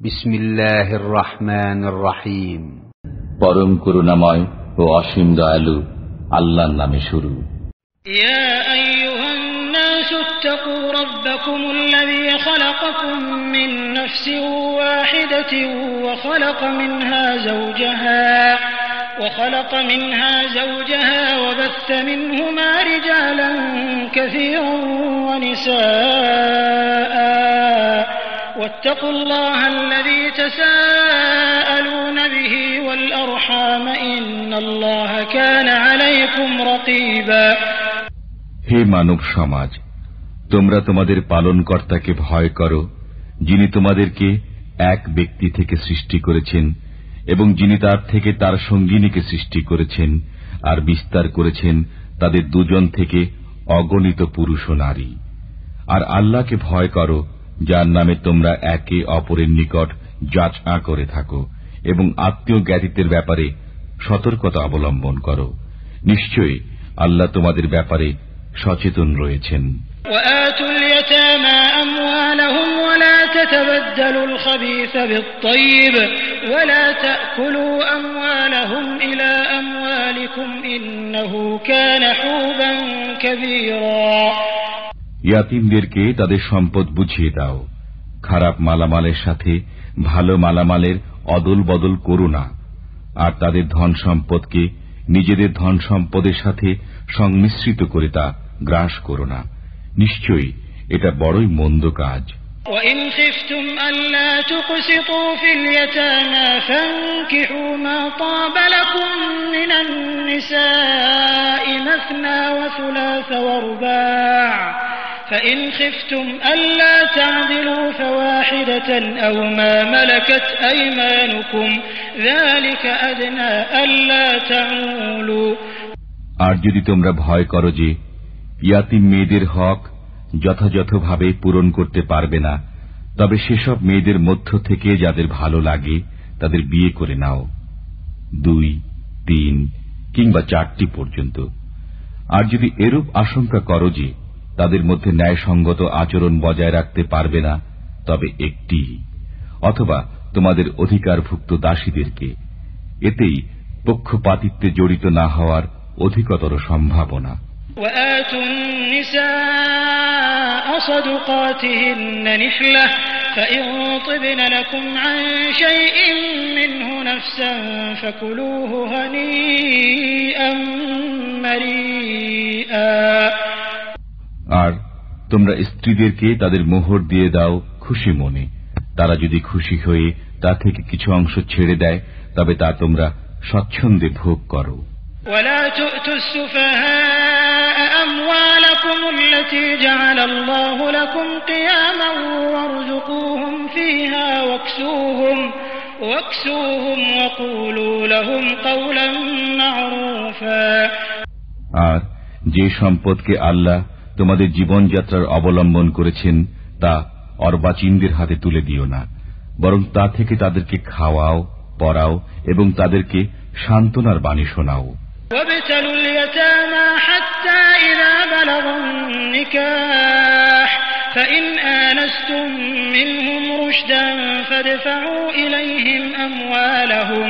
بسم الله الرحمن الرحيم পরম করুণাময় ও অসীম দয়ালু আল্লাহর নামে শুরু يا أيها الناس اتقوا ربكم الذي خلقكم من نفس واحدة وخلق منها زوجها وخلق منها زوجها وبث منهما رجالا كثيرا ونساء واتقوا الله الذي تساءلون به والأرحام إن الله كان عليكم رقيبا হে মানব সমাজ তোমরা তোমাদের পালনকর্তাকে ভয় করো যিনি তোমাদেরকে এক ব্যক্তি থেকে সৃষ্টি করেছেন এবং যিনি তার থেকে তার সঙ্গিনীকে সৃষ্টি করেছেন আর বিস্তার করেছেন তাদের দুজন থেকে অগণিত পুরুষ ও নারী আর আল্লাহকে ভয় করো যার নামে তোমরা একে অপরের নিকট যাচ করে থাকো এবং আত্মীয় জ্ঞাতিত্বের ব্যাপারে সতর্কতা অবলম্বন করো। নিশ্চয়ই আল্লাহ তোমাদের ব্যাপারে সচেতন রয়েছেন। وآتوا اليتامى أموالهم ولا تتبدلوا الخبيث بالطيب ولا تأكلوا أموالهم إلى أموالكم إنه كان حوبا كبيرا ইয়াতিমদেরকে তাদের সম্পদ বুঝিয়ে দাও খারাপ মালামালের সাথে ভালো মালামালের অদল বদল করো না আর তাদের ধন সম্পদকে নিজেদের ধন সম্পদের সাথে সংমিশ্রিত করে তা গ্রাস করো না নিশ্চয়ই এটা বড়ই মন্দ কাজ وإن خفتم ألا تقسطوا في اليتامى فانكحوا ما طاب لكم من النساء مثنى وثلاث ورباع فإن خفتم ألا تعدلوا فواحدة أو ما ملكت أيمانكم ذلك أدنى ألا تعولوا আর যদি তোমরা ভয় করো যে ইয়াতিম মেয়েদের হক যথাযথভাবে পূরণ করতে পারবে না তবে সেসব মেয়েদের মধ্য থেকে যাদের ভালো লাগে তাদের বিয়ে করে নাও দুই তিন কিংবা চারটি পর্যন্ত আর যদি এরূপ আশঙ্কা করো যে তাদের মধ্যে ন্যায়সঙ্গত আচরণ বজায় রাখতে পারবে না তবে একটি অথবা তোমাদের অধিকারভুক্ত দাসীদেরকে এতেই পক্ষপাতিত্বে জড়িত না হওয়ার অধিকতর সম্ভাবনা وآتوا النساء صدقاتهن نحلة فإن طبن لكم عن شيء منه نفسا فكلوه هنيئا مريئا আর তোমরা স্ত্রীদেরকে তাদের মোহর দিয়ে দাও খুশি মনে তারা যদি খুশি হয়ে তা থেকে কিছু অংশ ছেড়ে দেয় তবে তা তোমরা স্বচ্ছন্দে ভোগ করো ولا تؤتوا السفهاء أموالكم التي جعل الله لكم قياما وارزقوهم فيها واكسوهم واكسوهم وقولوا لهم قولا معروفا আর যে সম্পদকে আল্লাহ তোমাদের জীবনযাত্রার অবলম্বন করেছেন তা অর্বাচীনদের হাতে তুলে দিও না বরং তা থেকে তাদেরকে খাওয়াও পড়াও এবং তাদেরকে সান্ত্বনার বাণী শোনাও وابتلوا اليتامى حتى إذا بلغوا النكاح فإن آنستم منهم رشدا فادفعوا إليهم أموالهم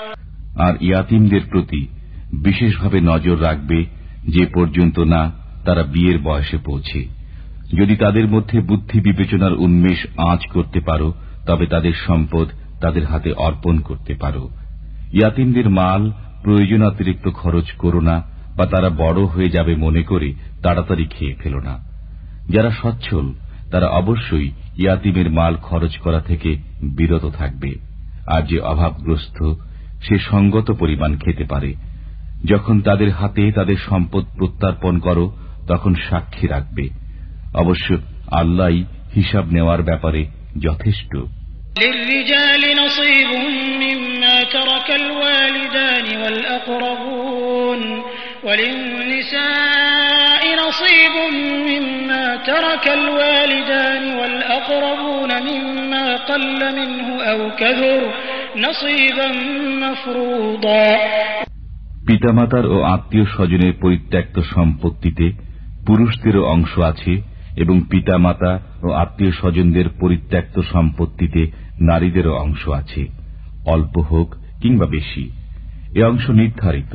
আর ইয়াতিমদের প্রতি বিশেষভাবে নজর রাখবে যে পর্যন্ত না তারা বিয়ের বয়সে পৌঁছে। যদি তাদের মধ্যে বুদ্ধি বিবেচনার উন্মেষ আঁচ করতে পারো, তবে তাদের সম্পদ তাদের হাতে অর্পণ করতে পারো। ইয়াতিমদের মাল প্রয়োজন অতিরিক্ত খরচ করো না বা তারা বড় হয়ে যাবে মনে করে তাড়াতাড়ি খেয়ে ফেল না। যারা সচ্ছল, তারা অবশ্যই ইয়াতিমের মাল খরচ করা থেকে বিরত থাকবে। আর যে অভাবগ্রস্ত সে সঙ্গত পরিমাণ খেতে পারে যখন তাদের হাতে তাদের সম্পদ প্রত্যার্পণ করো তখন সাক্ষী রাখবে অবশ্য আল্লাহ হিসাব নেওয়ার ব্যাপারে যথেষ্ট للرجال نصيب ترك الوالدان والأقربون وللنساء نصيب مما ترك الوالدان والأقربون مما قل منه أو كثر نصيبا مفروضا পিতামাতার ও আত্মীয় স্বজনের পরিত্যক্ত সম্পত্তিতে পুরুষদেরও অংশ আছে এবং পিতামাতা ও আত্মীয় স্বজনদের পরিত্যক্ত সম্পত্তিতে নারীদেরও অংশ আছে অল্প হোক কিংবা বেশি এ অংশ নির্ধারিত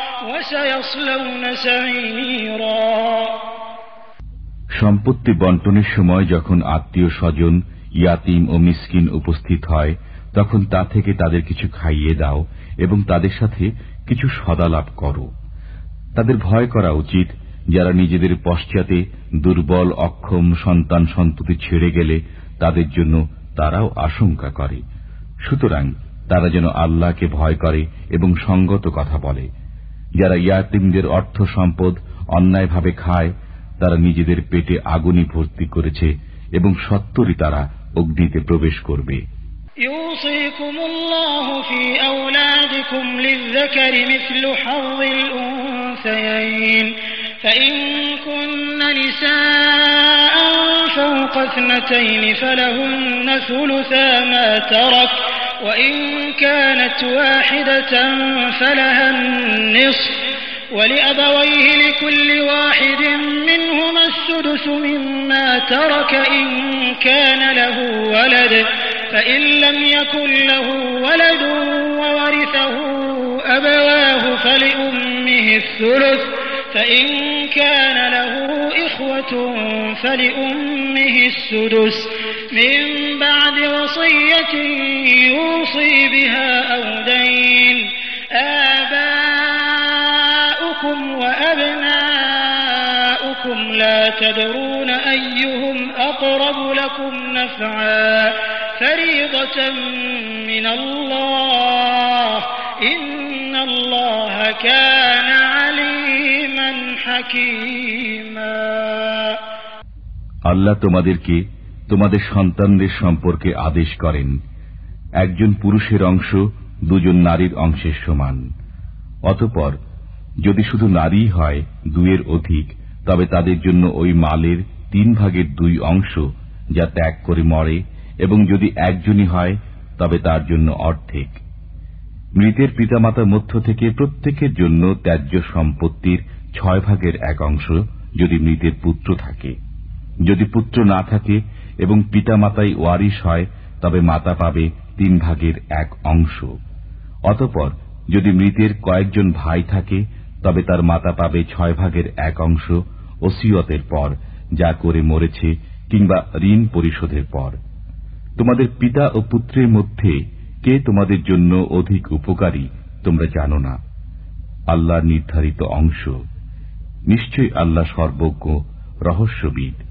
সম্পত্তি বন্টনের সময় যখন আত্মীয় স্বজন, ইয়াতিম ও মিসকিন উপস্থিত হয়, তখন তা থেকে তাদের কিছু খাইয়ে দাও এবং তাদের সাথে কিছু সদালাভ করো। তাদের ভয় করা উচিত, যারা নিজেদের পশ্চাতে দুর্বল, অক্ষম সন্তান সন্ততি ছেড়ে গেলে তাদের জন্য তারাও আশঙ্কা করে। সুতরাং তারা যেন আল্লাহকে ভয় করে এবং সঙ্গত কথা বলে। যারা ইয়াতিমদের অর্থ সম্পদ অন্যায়ভাবে খায় তারা নিজেদের পেটে আগুনি ভর্তি করেছে এবং সত্তরই তারা অগ্নিতে প্রবেশ করবে يوصيكم الله في أولادكم للذكر مثل حظ الأنثيين فإن كن نساء فوق اثنتين فلهن ثلثا ما ترك وإن كانت واحدة فلها النصف ولأبويه لكل واحد منهما السدس مما ترك إن كان له ولد فإن لم يكن له ولد وورثه أبواه فلأمه الثلث فإن كان له إخوة فلأمه السدس. من بعد وصية يوصي بها أو دين آباؤكم وأبناؤكم لا تدرون أيهم أقرب لكم نفعا فريضة من الله إن الله كان عليما حكيما আল্লাহ তোমাদেরকে তোমাদের সন্তানদের সম্পর্কে আদেশ করেন। একজন পুরুষের অংশ দুজন নারীর অংশের সমান। অতপর, যদি শুধু নারী হয় দুয়ের অধিক, তবে তাদের জন্য ওই মালের তিন ভাগের দুই অংশ যা ত্যাগ করে মরে, এবং যদি একজনই হয়, তবে তার জন্য অর্ধেক। মৃতের পিতামাতার মধ্য থেকে প্রত্যেকের জন্য ত্যায্য সম্পত্তির ছয় ভাগের এক অংশ যদি মৃতের পুত্র থাকে। যদি পুত্র না থাকে এবং পিতামাতাই ওয়ারিশ হয়, তবে মাতা পাবে তিন ভাগের এক অংশ। অতপর যদি মৃতের কয়েকজন ভাই থাকে, তবে তার মাতা পাবে ছয় ভাগের এক অংশ ওসিয়তের পর, যা করে মরেছে কিংবা ঋণ পরিশোধের পর। তোমাদের পিতা ও পুত্রের মধ্যে কে তোমাদের জন্য অধিক উপকারী, তোমরা জানো না। আল্লাহ নির্ধারিত অংশ। নিশ্চয় আল্লাহ সর্বজ্ঞ, রহস্যবিদ।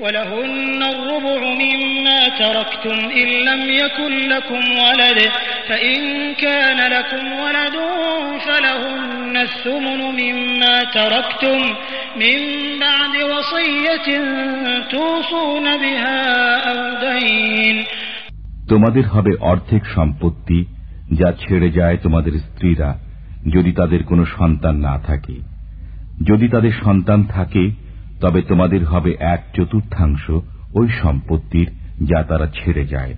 ولهن الربع مما تركتم إن لم يكن لكم ولد فإن كان لكم ولد فلهن الثمن مما تركتم من بعد وصية توصون بها أو دين তোমাদের হবে অর্ধেক সম্পত্তি যা ছেড়ে যায় তোমাদের স্ত্রীরা যদি তাদের কোনো সন্তান না থাকে যদি তাদের সন্তান থাকে তবে তোমাদের হবে এক চতুর্থাংশ ওই সম্পত্তির যা তারা ছেড়ে যায়।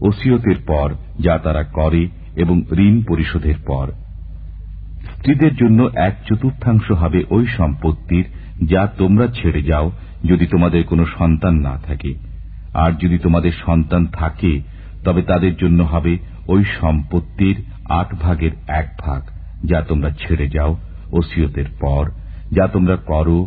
ওসিয়তের পর যা তারা করে এবং ঋণ পরিশোধের পর। স্ত্রীদের জন্য এক চতুর্থাংশ হবে ওই সম্পত্তির যা তোমরা ছেড়ে যাও যদি তোমাদের কোনো সন্তান না থাকে। আর যদি তোমাদের সন্তান থাকে, তবে তাদের জন্য হবে ওই সম্পত্তির আট ভাগের এক ভাগ যা তোমরা ছেড়ে যাও ওসিয়তের পর, যা তোমরা করো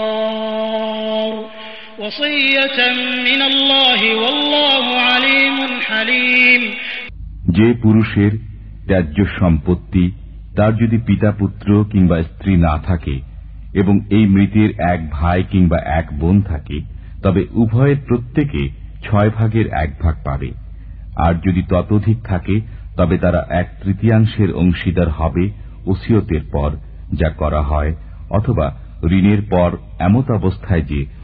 যে পুরুষের ত্যায্য সম্পত্তি, তার যদি পিতা পুত্র কিংবা স্ত্রী না থাকে এবং এই মৃতের এক ভাই কিংবা এক বোন থাকে, তবে উভয়ের প্রত্যেকে ছয় ভাগের এক ভাগ পাবে। আর যদি ততোধিক থাকে, তবে তারা এক তৃতীয়াংশের অংশীদার হবে ওসিয়তের পর যা করা হয়, অথবা ঋণের পর এমত অবস্থায় যে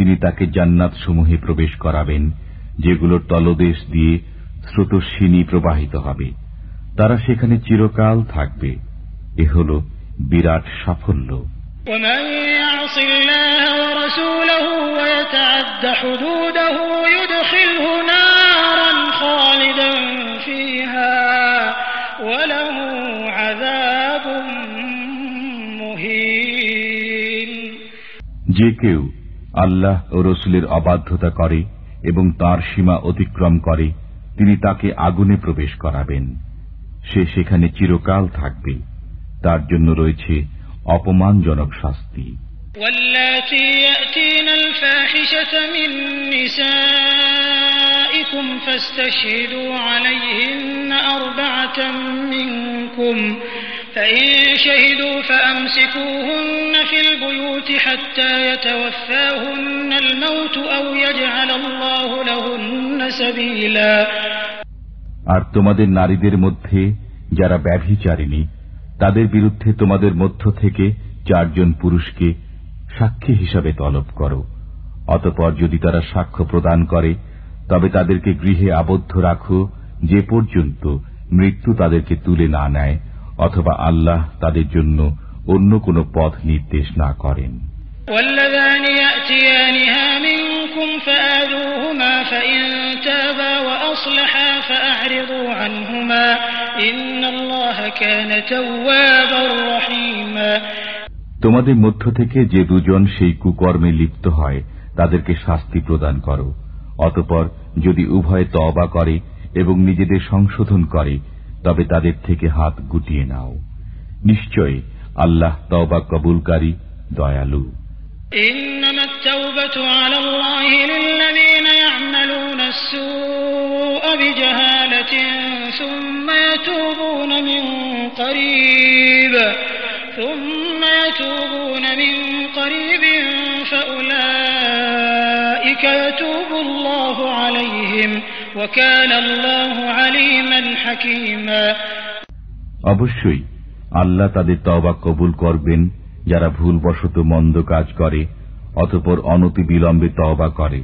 তিনি তাকে জান্নাত সমূহে প্রবেশ করাবেন যেগুলোর তলদেশ দিয়ে স্রোতস্বিনী প্রবাহিত হবে। তারা সেখানে চিরকাল থাকবে। এ হল বিরাট সাফল্য। যে কেউ আল্লাহ ও রসুলের অবাধ্যতা করে এবং তার সীমা অতিক্রম করে তিনি তাকে আগুনে প্রবেশ করাবেন সে সেখানে চিরকাল থাকবে তার জন্য রয়েছে অপমানজনক শাস্তি واللاتي يأتين الفاحشة من نسائكم فاستشهدوا عليهن أربعة منكم فإن شهدوا فأمسكوهن في البيوت حتى يتوفاهن الموت أو يجعل الله لهن سبيلا আর তোমাদের নারীদের মধ্যে যারা ব্যভিচারিণী তাদের বিরুদ্ধে তোমাদের মধ্য থেকে চারজন পুরুষকে সাক্ষী হিসাবে তলব করো অতপর যদি তারা সাক্ষ্য প্রদান করে তবে তাদেরকে গৃহে আবদ্ধ রাখো যে পর্যন্ত মৃত্যু তাদেরকে তুলে না নেয় অথবা আল্লাহ তাদের জন্য অন্য কোনো পথ নির্দেশ না করেন واللذان يأتيانها منكم فآذوهما فإن تابا وأصلحا فأعرضوا عنهما إن الله كان توابا رحيما তোমাদের মধ্য থেকে যে দুজন সেই কুকর্মে লিপ্ত হয় তাদেরকে শাস্তি প্রদান করো অতপর যদি উভয়ে তবা করে এবং নিজেদের সংশোধন করে তবে তাদের থেকে হাত গুটিয়ে নাও নিশ্চয় আল্লাহ তবা কবুলকারী দয়ালু إنما التوبة على الله للذين يعملون السوء بجهالة ثم يتوبون من قريب ثم يتوبون من قريب فأولئك অবশ্যই আল্লাহ তাদের তবা কবুল করবেন যারা ভুলবশত মন্দ কাজ করে অতপর অনতি বিলম্বে তবা করে।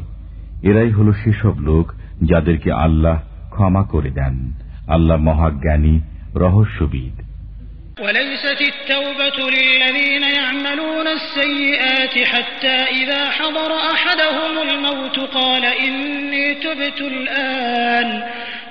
এরাই হল সেসব লোক যাদেরকে আল্লাহ ক্ষমা করে দেন। আল্লাহ মহাজ্ঞানী, রহস্যবিদ। وليست التوبة للذين يعملون السيئات حتى إذا حضر أحدهم الموت قال إني تبت الآن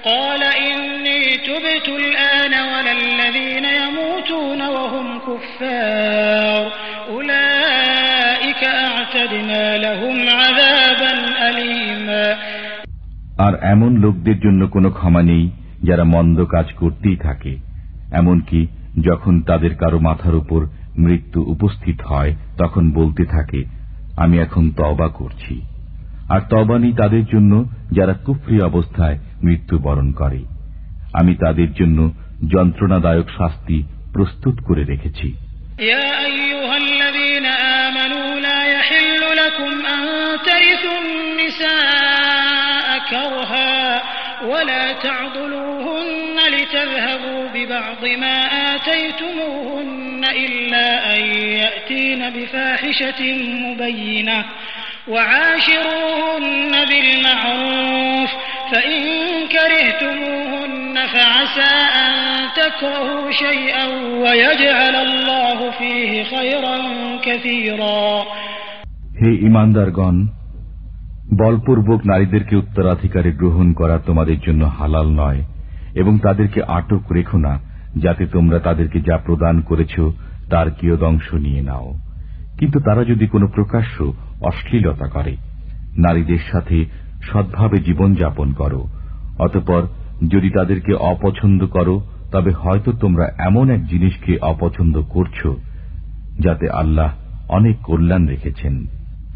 قال إني تبت الآن ولا الذين يموتون وهم كفار أولئك أعتدنا لهم عذابا أليما আর এমন লোকদের জন্য কোনো ক্ষমা নেই যারা মন্দ কাজ করতেই থাকে এমনকি যখন তাদের কারো মাথার উপর মৃত্যু উপস্থিত হয় তখন বলতে থাকে আমি এখন তবা করছি আর তবানি তাদের জন্য যারা কুফরি অবস্থায় মৃত্যুবরণ করে আমি তাদের জন্য যন্ত্রণাদায়ক শাস্তি প্রস্তুত করে রেখেছি يا أيها الذين آمنوا لا يحل لكم أن ترثوا النساء كرها ولا تعضلوهن لتذهبوا ببعض ما آتيتموهن إلا أن يأتين بفاحشة مبينة. وعاشروهن بالمعروف فإن كرهتموهن فعسى أن تكرهوا شيئا ويجعل الله فيه خيرا كثيرا. هي إيمان دارغان বলপূর্বক নারীদেরকে উত্তরাধিকারে গ্রহণ করা তোমাদের জন্য হালাল নয়, এবং তাদেরকে আটক রেখো না, যাতে তোমরা তাদেরকে যা প্রদান করেছ তার কিয়দংশ নিয়ে নাও। কিন্তু তারা যদি কোনো প্রকাশ্য অশ্লীলতা করে, নারীদের সাথে সদ্ভাবে জীবনযাপন করো, অতপর যদি তাদেরকে অপছন্দ করো, তবে হয়তো তোমরা এমন এক জিনিসকে অপছন্দ করছ, যাতে আল্লাহ অনেক কল্যাণ রেখেছেন।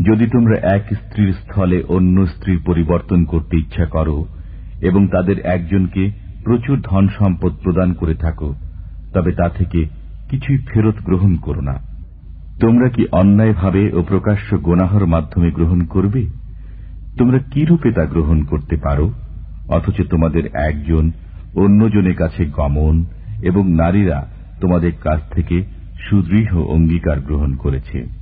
যদি তোমরা এক স্ত্রীর স্থলে অন্য স্ত্রীর পরিবর্তন করতে ইচ্ছা করো, এবং তাদের একজনকে প্রচুর ধন সম্পদ প্রদান করে থাকো, তবে তা থেকে কিছুই ফেরত গ্রহণ করো না। তোমরা কি অন্যায়ভাবে ও প্রকাশ্য গোনাহর মাধ্যমে গ্রহণ করবে? তোমরা কি রূপে তা গ্রহণ করতে পারো? অথচ তোমাদের একজন অন্যজনের কাছে গমন এবং নারীরা তোমাদের কাছ থেকে সুদৃঢ় অঙ্গীকার গ্রহণ করেছে।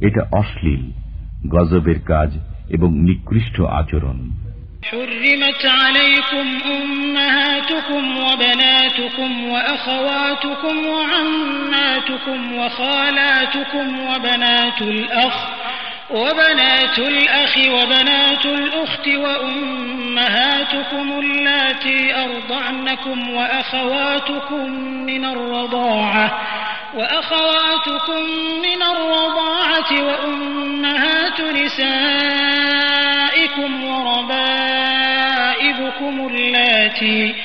এটা অশ্লীল গজবের কাজ এবং নিকৃষ্ট আচরণ حرمت عليكم أمهاتكم وبناتكم وأخواتكم وعماتكم وخالاتكم وبنات الأخ وبنات الأخ وبنات الأخت وأمهاتكم اللاتي أرضعنكم وأخواتكم من الرضاعة وأخواتكم من الرضاعة وأمهات نسائكم وربائبكم اللاتي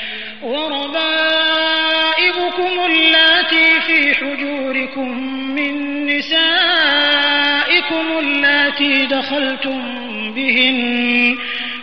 وربائبكم اللاتي في حجوركم من نسائكم اللاتي دخلتم بهن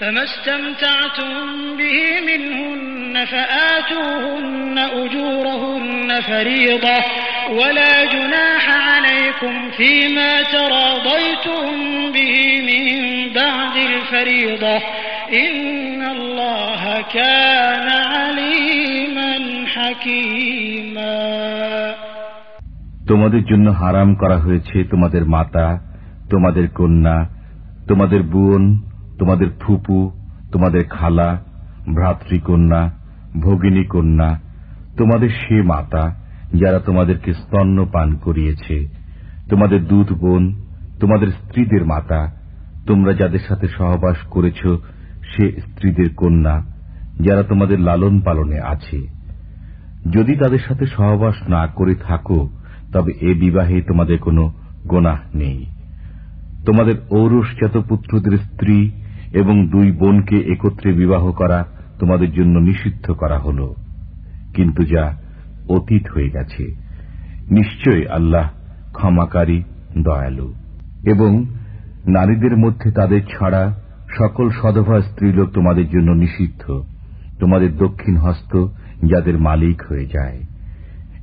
فما استمتعتم به منهن فآتوهن أجورهن فريضة ولا جناح عليكم فيما تراضيتم به من بعد الفريضة إن الله كان عليما حكيما তোমাদের জন্য হারাম করা হয়েছে তোমাদের মাতা তোমাদের কন্যা তোমাদের বোন তোমাদের ফুপু, তোমাদের খালা, ভ্রাতৃকন্যা ভগিনী কন্যা তোমাদের সে মাতা, যারা তোমাদেরকে স্তন্য পান করিয়েছে। তোমাদের দুধ বোন, তোমাদের স্ত্রীদের মাতা, তোমরা যাদের সাথে সহবাস করেছ, সে স্ত্রীদের কন্যা, যারা তোমাদের লালন পালনে আছে। যদি তাদের সাথে সহবাস না করে থাকো, তবে এ বিবাহে তোমাদের কোনো গোনাহ নেই। তোমাদের ঔরসজাত পুত্রদের স্ত্রী এবং দুই বোনকে একত্রে বিবাহ করা তোমাদের জন্য নিষিদ্ধ করা হল। কিন্তু যা অতীত হয়ে গেছে, নিশ্চয় আল্লাহ ক্ষমাকারী, দয়ালু। এবং নারীদের মধ্যে তাদের ছাড়া সকল সদভা স্ত্রীলোক তোমাদের জন্য নিষিদ্ধ। তোমাদের দক্ষিণ হস্ত যাদের মালিক হয়ে যায়।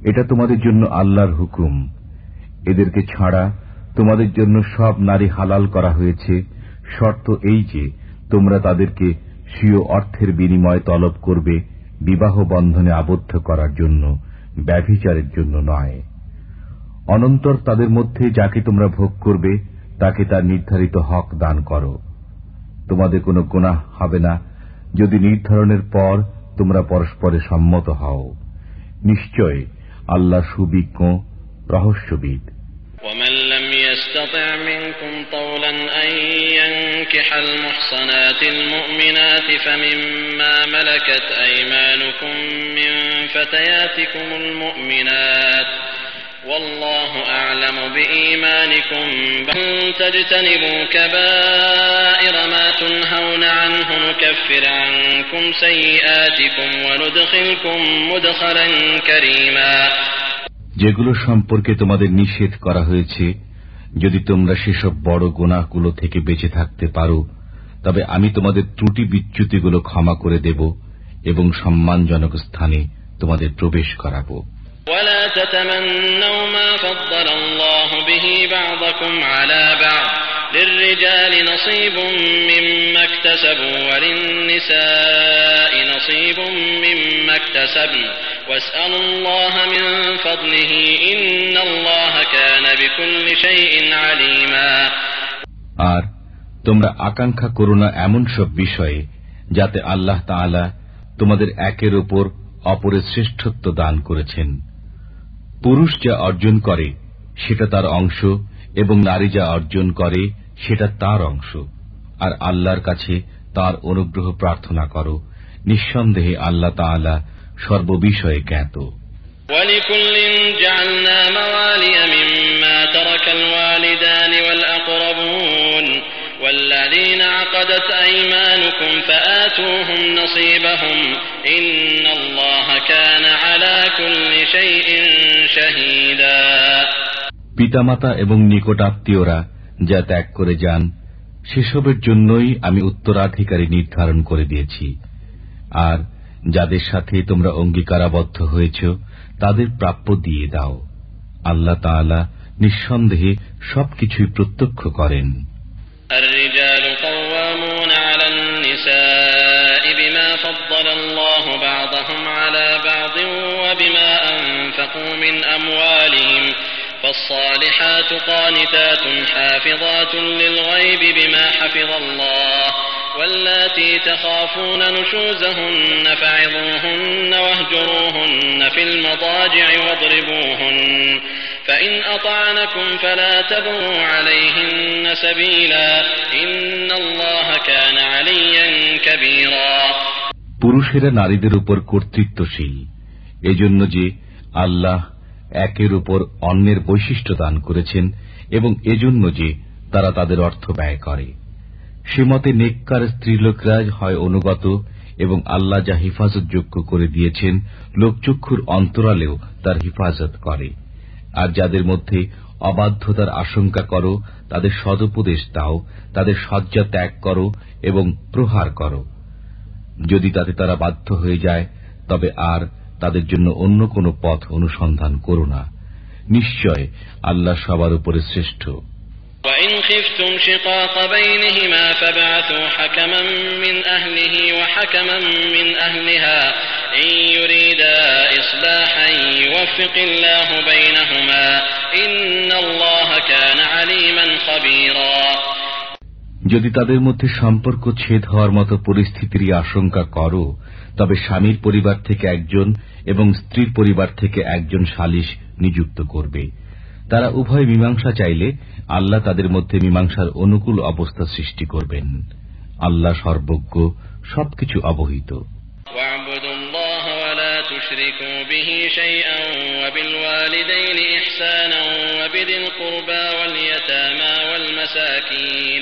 এটা তোমাদের জন্য আল্লাহর হুকুম। এদেরকে ছাড়া তোমাদের জন্য সব নারী হালাল করা হয়েছে। শর্ত এই যে তোমরা তাদেরকে স্বীয় অর্থের বিনিময় তলব করবে বিবাহ বন্ধনে আবদ্ধ করার জন্য ব্যভিচারের জন্য নয় অনন্তর তাদের মধ্যে যাকে তোমরা ভোগ করবে তাকে তার নির্ধারিত হক দান করো তোমাদের কোনো গুনাহ হবে না যদি নির্ধারণের পর তোমরা পরস্পরে সম্মত হও নিশ্চয় আল্লাহ সুবিজ্ঞ রহস্যবিদ ومن لم يستطع منكم طولا أن ينكح المحصنات المؤمنات فمما ملكت أيمانكم من فتياتكم المؤمنات والله أعلم بإيمانكم بل تجتنبوا كبائر ما تنهون عنه نكفر عنكم سيئاتكم وندخلكم مدخلا كريما যেগুলো সম্পর্কে তোমাদের নিষেধ করা হয়েছে যদি তোমরা সেসব বড় গোনাগুলো থেকে বেঁচে থাকতে পারো তবে আমি তোমাদের ত্রুটি বিচ্যুতিগুলো ক্ষমা করে দেব এবং সম্মানজনক স্থানে তোমাদের প্রবেশ করাব ولا تتمنوا ما فضل الله به بعضكم على بعض للرجال نصيب مما اكتسبوا وللنساء نصيب مما اكتسبن واسألوا الله من فضله إن الله كان بكل شيء عليما আর তোমরা আকাঙ্ক্ষা করো না এমন সব বিষয়ে যাতে আল্লাহ তাআলা তোমাদের একের ওপর অপরের শ্রেষ্ঠত্ব দান করেছেন পুরুষ যা অর্জন করে সেটা তার অংশ এবং নারী যা অর্জন করে সেটা তার অংশ। আর আল্লাহর কাছে তার অনুগ্রহ প্রার্থনা করো। নিঃসন্দেহে আল্লাহ তালা সর্ববিষয়ে জ্ঞাত। পিতামাতা এবং নিকটাত্মীয়রা যা ত্যাগ করে যান সেসবের জন্যই আমি উত্তরাধিকারী নির্ধারণ করে দিয়েছি আর যাদের সাথে তোমরা অঙ্গীকারাবদ্ধ হয়েছ তাদের প্রাপ্য দিয়ে দাও আল্লাহ তাআলা নিঃসন্দেহে সবকিছুই প্রত্যক্ষ করেন الرجال قوامون على النساء بما فضل الله بعضهم على بعض وبما أنفقوا من أموالهم فالصالحات قانتات حافظات للغيب بما حفظ الله واللاتي تخافون نشوزهن فعظوهن واهجروهن في المضاجع واضربوهن فإن أطعنكم فلا تبغوا عليهن سبيلا إن الله كان عليا كبيرا পুরুষেরা নারীদের উপর কর্তৃত্বশীল এজন্য যে আল্লাহ একের উপর অন্যের বৈশিষ্ট্য দান করেছেন এবং এজন্য যে তারা তাদের অর্থ ব্যয় করে। সে মতে নেককার স্ত্রীলোকরা হয় অনুগত এবং আল্লাহ যা হেফাজতযোগ্য করে দিয়েছেন, লোকচক্ষুর অন্তরালেও তার হেফাজত করে। আর যাদের মধ্যে অবাধ্যতার আশঙ্কা করো, তাদের সদুপদেশ দাও, তাদের শয্যা ত্যাগ করো এবং প্রহার করো। যদি তাতে তারা বাধ্য হয়ে যায়, তবে আর তাদের জন্য অন্য কোন পথ অনুসন্ধান করো না নিশ্চয় আল্লাহ সবার উপরে শ্রেষ্ঠ وإن خفتم شقاق بينهما فابعثوا حكما من أهله وحكما من أهلها إن يريدا إصلاحا يوفق الله بينهما إن الله كان عليما خبيرا যদি তাদের মধ্যে সম্পর্ক ছেদ হওয়ার মতো পরিস্থিতির আশঙ্কা করো তবে স্বামীর পরিবার থেকে একজন এবং স্ত্রীর পরিবার থেকে একজন সালিশ নিযুক্ত করবে তারা উভয় মীমাংসা চাইলে আল্লাহ তাদের মধ্যে মীমাংসার অনুকূল অবস্থা সৃষ্টি করবেন আল্লাহ সর্বজ্ঞ সবকিছু অবহিত واعبدوا الله ولا تشركوا به شيئا وبالوالدين إحسانا وبذي القربى واليتامى والمساكين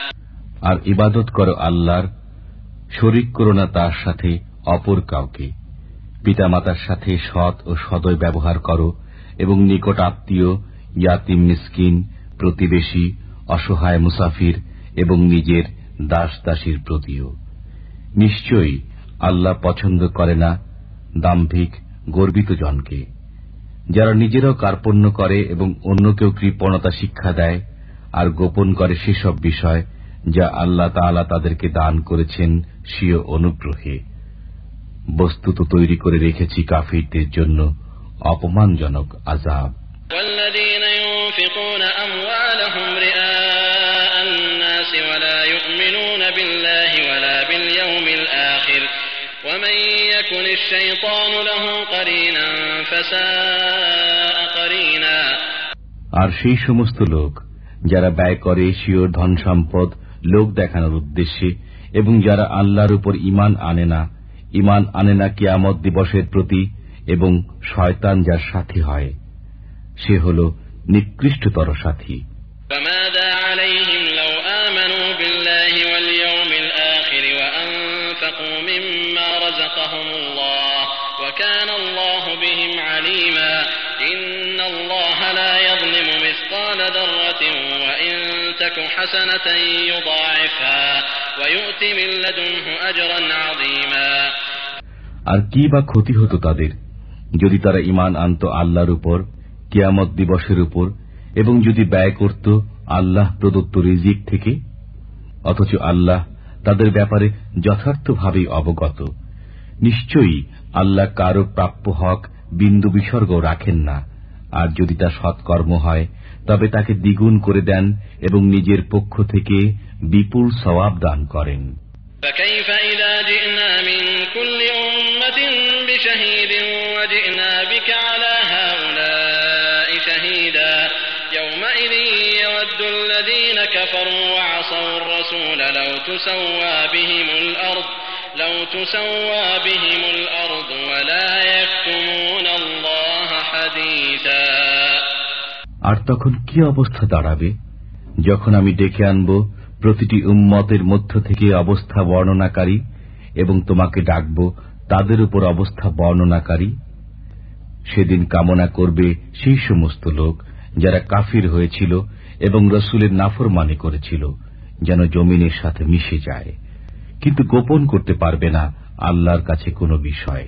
আর ইবাদত করো আল্লাহর, শরিক করো না তার সাথে অপর কাউকে। পিতামাতার সাথে সৎ ও সদয় ব্যবহার করো এবং নিকট আত্মীয়, ইয়াতিম মিসকিন, প্রতিবেশী, অসহায় মুসাফির এবং নিজের দাস দাসীর প্রতিও। নিশ্চয়ই আল্লাহ পছন্দ করে না দাম্ভিক, গর্বিত জনকে। যারা নিজেরাও কার্পণ্য করে এবং অন্যকেও কৃপণতা শিক্ষা দেয় আর গোপন করে সেসব বিষয় যা আল্লাহ তালা তাদেরকে দান করেছেন স্বীয় অনুগ্রহে। বস্তুত তৈরি করে রেখেছি কাফিরদের জন্য অপমানজনক আজাব আর সেই সমস্ত লোক যারা ব্যয় করে শিওর ধন সম্পদ লোক দেখানোর উদ্দেশ্যে, এবং যারা আল্লাহর উপর ইমান আনে না ইমান আনে না কিয়ামত দিবসের প্রতি, এবং শয়তান যার সাথী হয়, সে হল নিকৃষ্টতর সাথী। حسنة يضاعفها ويؤت من لدنه أجرا عظيما আর কি বা ক্ষতি হতো তাদের যদি তারা ইমান আনত আল্লাহর উপর কিয়ামত দিবসের উপর এবং যদি ব্যয় করত আল্লাহ প্রদত্ত রিজিক থেকে অথচ আল্লাহ তাদের ব্যাপারে যথার্থভাবেই অবগত নিশ্চয়ই আল্লাহ কারো প্রাপ্য হক বিন্দু বিসর্গ রাখেন না আর যদি তা সৎকর্ম হয় তবে তাকে দ্বিগুণ করে দেন এবং নিজের পক্ষ থেকে বিপুল সবাব দান করেন। বিহিমুল আরদ ওয়ালা ইয়াকতুমুন আল্লাহ হাদিসা আর তখন কি অবস্থা দাঁড়াবে? যখন আমি ডেকে আনব, প্রতিটি উম্মতের মধ্য থেকে অবস্থা বর্ণনাকারী এবং তোমাকে ডাকব, তাদের উপর অবস্থা বর্ণনাকারী? সেদিন কামনা করবে সেই সমস্ত লোক যারা কাফির হয়েছিল এবং রসুলের নাফরমানি করেছিল, যেন জমিনের সাথে মিশে যায়। কিন্তু গোপন করতে পারবে না আল্লাহর কাছে কোনো বিষয়।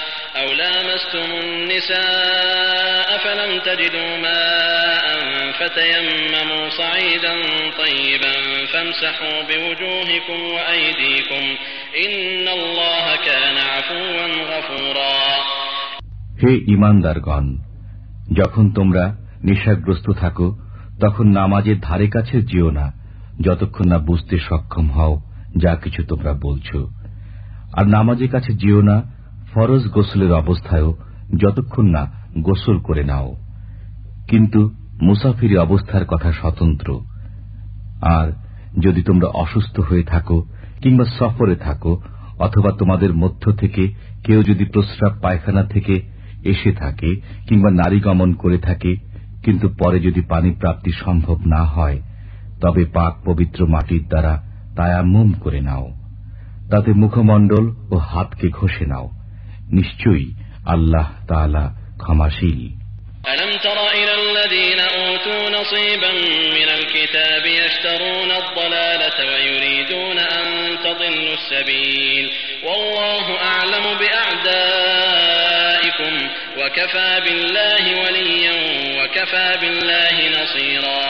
أو لامستم النساء فلم تجدوا ماء فتيمموا صعيدا طيبا فامسحوا بوجوهكم وأيديكم إن الله كان عفوا غفورا হে ইমানদারগণ যখন তোমরা নেশাগ্রস্ত থাকো তখন নামাজের ধারে কাছে যেও না যতক্ষণ না বুঝতে সক্ষম হও যা কিছু তোমরা বলছ আর নামাজের কাছে যেও না ফরজ গোসলের অবস্থায়ও যতক্ষণ না গোসল করে নাও। কিন্তু মুসাফিরি অবস্থার কথা স্বতন্ত্র। আর যদি তোমরা অসুস্থ হয়ে থাকো কিংবা সফরে থাকো, অথবা তোমাদের মধ্য থেকে কেউ যদি প্রস্রাব পায়খানা থেকে এসে থাকে কিংবা নারী গমন করে থাকে, কিন্তু পরে যদি পানি প্রাপ্তি সম্ভব না হয়, তবে পাক পবিত্র মাটির দ্বারা তায়াম্মুম করে নাও। তাতে মুখমণ্ডল ও হাতকে ঘষে নাও। নিশ্চয়ই আল্লাহ তাআলা ক্ষমাশীল ألم تر إلى الذين أوتوا نصيبا من الكتاب يشترون الضلالة ويريدون أن تضلوا السبيل والله أعلم بأعدائكم وكفى بالله وليا وكفى بالله نصيرا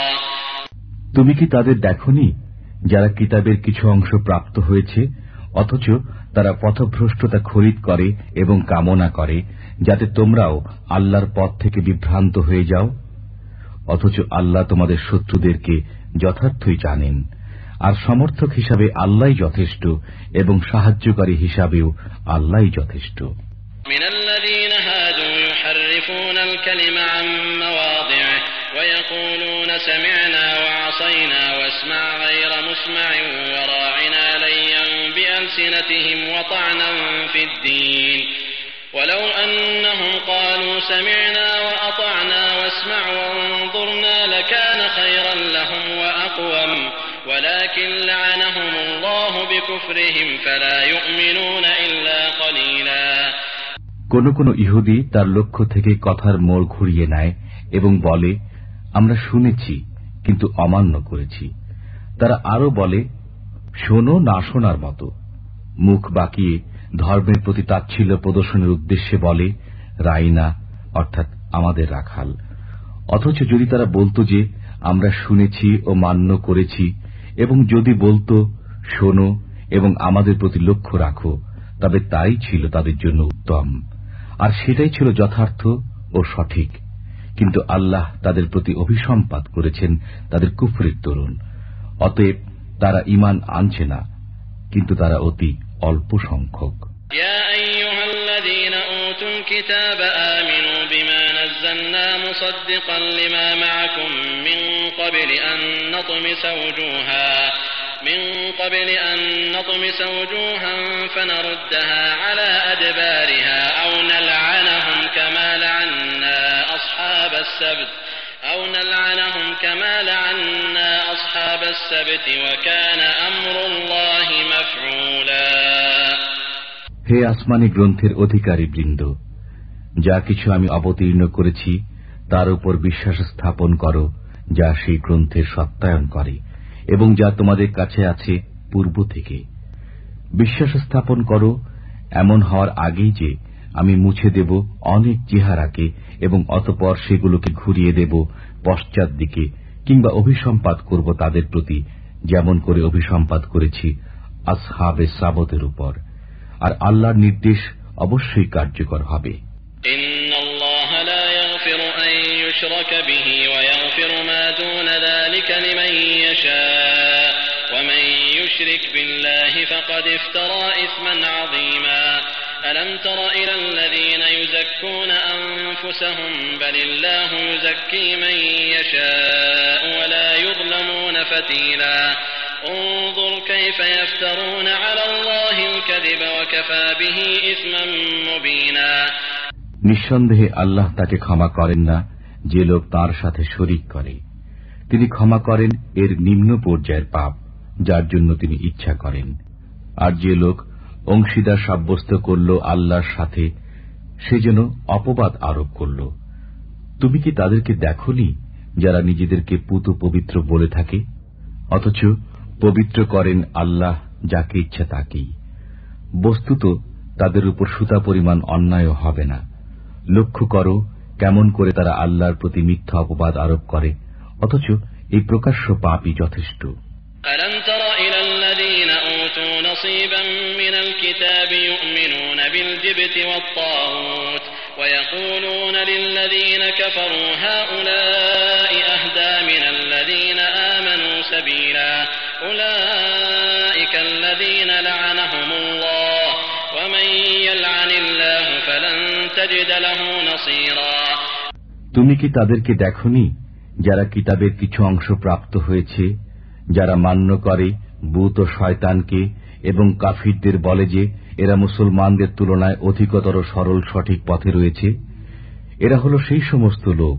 তুমি কি তাদের দেখনি যারা কিতাবের কিছু অংশ প্রাপ্ত হয়েছে অথচ তারা পথভ্রষ্টতা খরিদ করে এবং কামনা করে যাতে তোমরাও আল্লাহর পথ থেকে বিভ্রান্ত হয়ে যাও অথচ আল্লাহ তোমাদের শত্রুদেরকে যথার্থই জানেন আর সমর্থক হিসাবে আল্লাহ যথেষ্ট এবং সাহায্যকারী হিসাবেও আল্লাহ যথেষ্ট من الذين هادوا يحرفون الكلم عن مواضعه ويقولون سمعنا وعصينا واسمع غير مسمع وراعنا ليا بألسنتهم وطعنا في الدين ولو أنهم قالوا سمعنا وأطعنا واسمع وانظرنا لكان خيرا لهم وأقوم ولكن لعنهم الله بكفرهم فلا يؤمنون إلا قليلا কোন কোন ইহুদি তার লক্ষ্য থেকে কথার মোড় ঘুরিয়ে নেয় এবং বলে আমরা শুনেছি কিন্তু অমান্য করেছি তারা আরো বলে শোনো না শোনার মতো মুখ বাকিয়ে ধর্মের প্রতি তাচ্ছিল্য প্রদর্শনের উদ্দেশ্যে বলে, রাইনা, অর্থাৎ আমাদের রাখাল। অথচ যদি তারা বলতো যে আমরা শুনেছি ও মান্য করেছি, এবং যদি বলতো, শোনো এবং আমাদের প্রতি লক্ষ্য রাখো, তবে তাই ছিল তাদের জন্য উত্তম। আর সেটাই ছিল যথার্থ ও সঠিক। কিন্তু আল্লাহ তাদের প্রতি অভিসম্পাত করেছেন তাদের কুফরের তরুণ অতএব তারা ইমান আনছে না। কিন্তু তারা অতি অল্প সংখ্যক يا أيها الذين أوتوا الكتاب آمنوا بما نزلنا مصدقا لما معكم من قبل أن نطمس وجوها من قبل أن نطمس وجوها فنردها على أدبارها أو نلعنهم كما لعنا أصحاب السبت হে আসমানি গ্রন্থের অধিকারী বৃন্দ, যা কিছু আমি অবতীর্ণ করেছি, তার উপর বিশ্বাস স্থাপন করো, যা সেই গ্রন্থের সত্যায়ন করে, এবং যা তোমাদের কাছে আছে পূর্ব থেকে। বিশ্বাস স্থাপন করো, এমন হওয়ার আগেই যে আমি মুছে দেব অনেক চেহারাকে এবং অতপর সেগুলোকে ঘুরিয়ে দেব পশ্চাৎ দিকে কিংবা অভিসম্পাত করব তাদের প্রতি যেমন করে অভিসম্পাত করেছি আসহাবে সাবতের উপর আর আল্লাহর নির্দেশ অবশ্যই কার্যকর হবে إن الله لا يغفر أن يشرك به ويغفر ما دون ذلك لمن يشاء ومن يشرك بالله فقد افترى إثما عظيما ألم تر إلى الذين يزكون أنفسهم بل الله يزكي من يشاء ولا يظلمون فتيلا انظر كيف يفترون على الله الكذب وكفى به إثما مبينا নিঃসন্দেহে আল্লাহ তাকে ক্ষমা করেন না যে লোক তার সাথে শরিক করে তিনি ক্ষমা করেন এর নিম্ন পর্যায়ের পাপ যার জন্য তিনি ইচ্ছা করেন আর যে লোক অংশীদার সাব্যস্ত করল আল্লাহর সাথে সে যেন অপবাদ আরোপ করল তুমি কি তাদেরকে দেখনি যারা নিজেদেরকে পুত পবিত্র বলে থাকে অথচ পবিত্র করেন আল্লাহ যাকে ইচ্ছা তাকেই বস্তুত তাদের উপর সুতা পরিমাণ অন্যায় হবে না লক্ষ্য করো কেমন করে তারা আল্লাহর প্রতি মিথ্যা অপবাদ আরোপ করে অথচ এই প্রকাশ্য পাপই যথেষ্ট ألم تر إلى الذين أوتوا نصيبا من الكتاب يؤمنون بالجبت والطاغوت ويقولون للذين كفروا هؤلاء أهدى من الذين آمنوا سبيلا أولئك الذين لعنهم الله ومن يلعن الله فلن تجد له نصيرا তুমি কি তাদেরকে দেখনি যারা কিতাবের কিছু অংশ প্রাপ্ত হয়েছে যারা মান্য করে বুত ও শয়তানকে এবং কাফিরদের বলে যে এরা মুসলমানদের তুলনায় অধিকতর সরল সঠিক পথে রয়েছে এরা হল সেই সমস্ত লোক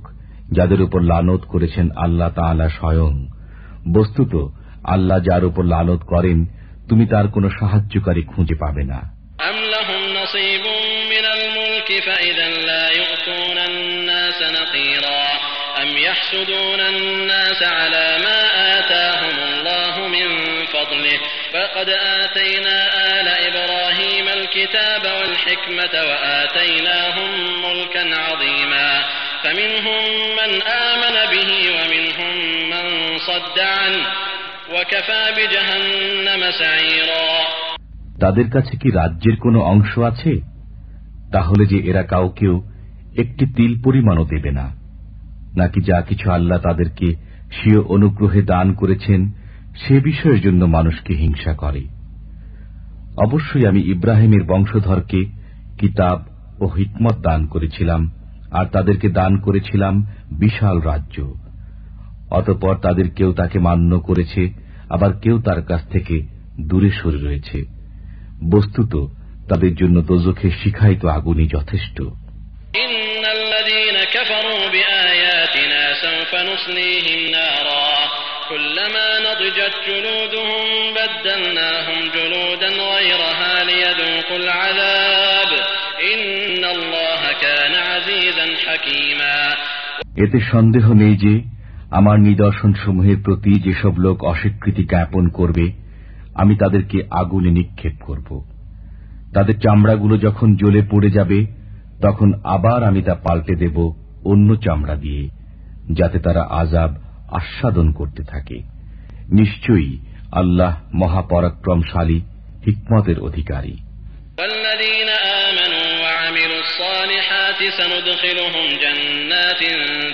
যাদের উপর লানত করেছেন আল্লাহ তাআলা স্বয়ং বস্তুত আল্লাহ যার উপর লানত করেন তুমি তার কোনো সাহায্যকারী খুঁজে পাবে না أم لهم نصيب من الملك فإذا لا يؤتون الناس نقيرا أم يحسدون الناس على ما آتاهم الله من فضله فقد آتينا آل إبراهيم الكتاب والحكمة وآتيناهم ملكا عظيما فمنهم من آمن به ومنهم من صد عنه وكفى بجهنم سعيرا তাদের কাছে কি রাজ্যের কোনো অংশ আছে তাহলে যে এরা কাউকেও একটি তিল পরিমাণও দেবে না নাকি যা কিছু আল্লাহ তাদেরকে স্বীয় অনুগ্রহে দান করেছেন সে বিষয়ের জন্য মানুষকে হিংসা করে। অবশ্যই আমি ইব্রাহিমের বংশধরকে কিতাব ও হিকমত দান করেছিলাম, আর তাদেরকে দান করেছিলাম বিশাল রাজ্য। অতপর তাদের কেউ তাকে মান্য করেছে, আবার কেউ তার কাছ থেকে দূরে সরে রয়েছে। বস্তুত তাদের জন্য দোজখে শিখায়িত আগুনই যথেষ্ট। ইন্নাল্লাযীনা কাফারু বিআয়াতিনা নুসলিহিম নারা। كلما نضجت جلودهم بدلناهم جلودا غيرها ليذوقوا العذاب إن الله كان عزيزا حكيما এতে সন্দেহ নেই যে আমার নিদর্শনসমূহের প্রতি যেসব লোক অস্বীকৃতি জ্ঞাপন করবে আমি তাদেরকে আগুনে নিক্ষেপ করব তাদের চামড়াগুলো যখন জ্বলে পড়ে যাবে তখন আবার আমি তা পাল্টে দেব অন্য চামড়া দিয়ে যাতে তারা আজাব আস্বাদন করতে থাকে নিশ্চয়ই আল্লাহ মহাপরাক্রমশালী হিকমতের অধিকারী والذين آمنوا وعملوا الصالحات سندخلهم جنات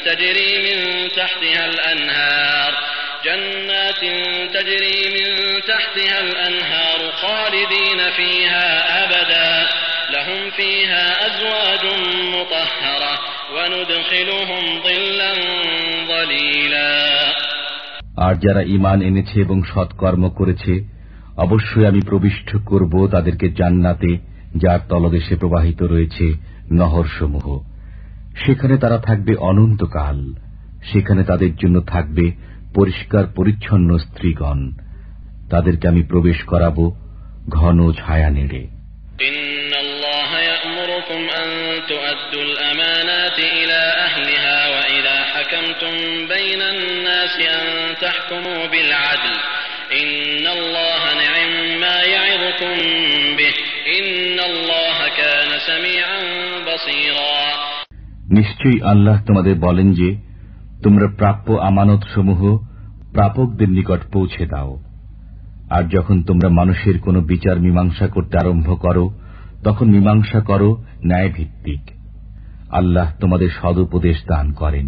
تجري من تحتها الأنهار جنات تجري من تحتها الأنهار خالدين فيها أبدا لهم فيها أزواج مطهرة وندخلهم ظلا ظليلا আর যারা ইমান এনেছে এবং সৎকর্ম করেছে অবশ্যই আমি প্রবিষ্ট করব তাদেরকে জান্নাতে যার তলদেশে প্রবাহিত রয়েছে নহরসমূহ। সেখানে তারা থাকবে অনন্তকাল। সেখানে তাদের জন্য থাকবে পরিষ্কার পরিচ্ছন্ন স্ত্রীগণ। তাদেরকে আমি প্রবেশ করাব ঘন ছায়া নেড়ে। بين الناس أن تحكموا بالعدل إن الله نعم ما يعظكم به إن الله كان سميعا بصيرا নিশ্চয়ই আল্লাহ তোমাদের বলেন যে তোমরা প্রাপ্য আমানত সমূহ প্রাপকদের নিকট পৌঁছে দাও আর যখন তোমরা মানুষের কোনো বিচার মীমাংসা করতে আরম্ভ করো তখন মীমাংসা করো ন্যায়ভিত্তিক আল্লাহ তোমাদের সদুপদেশ দান করেন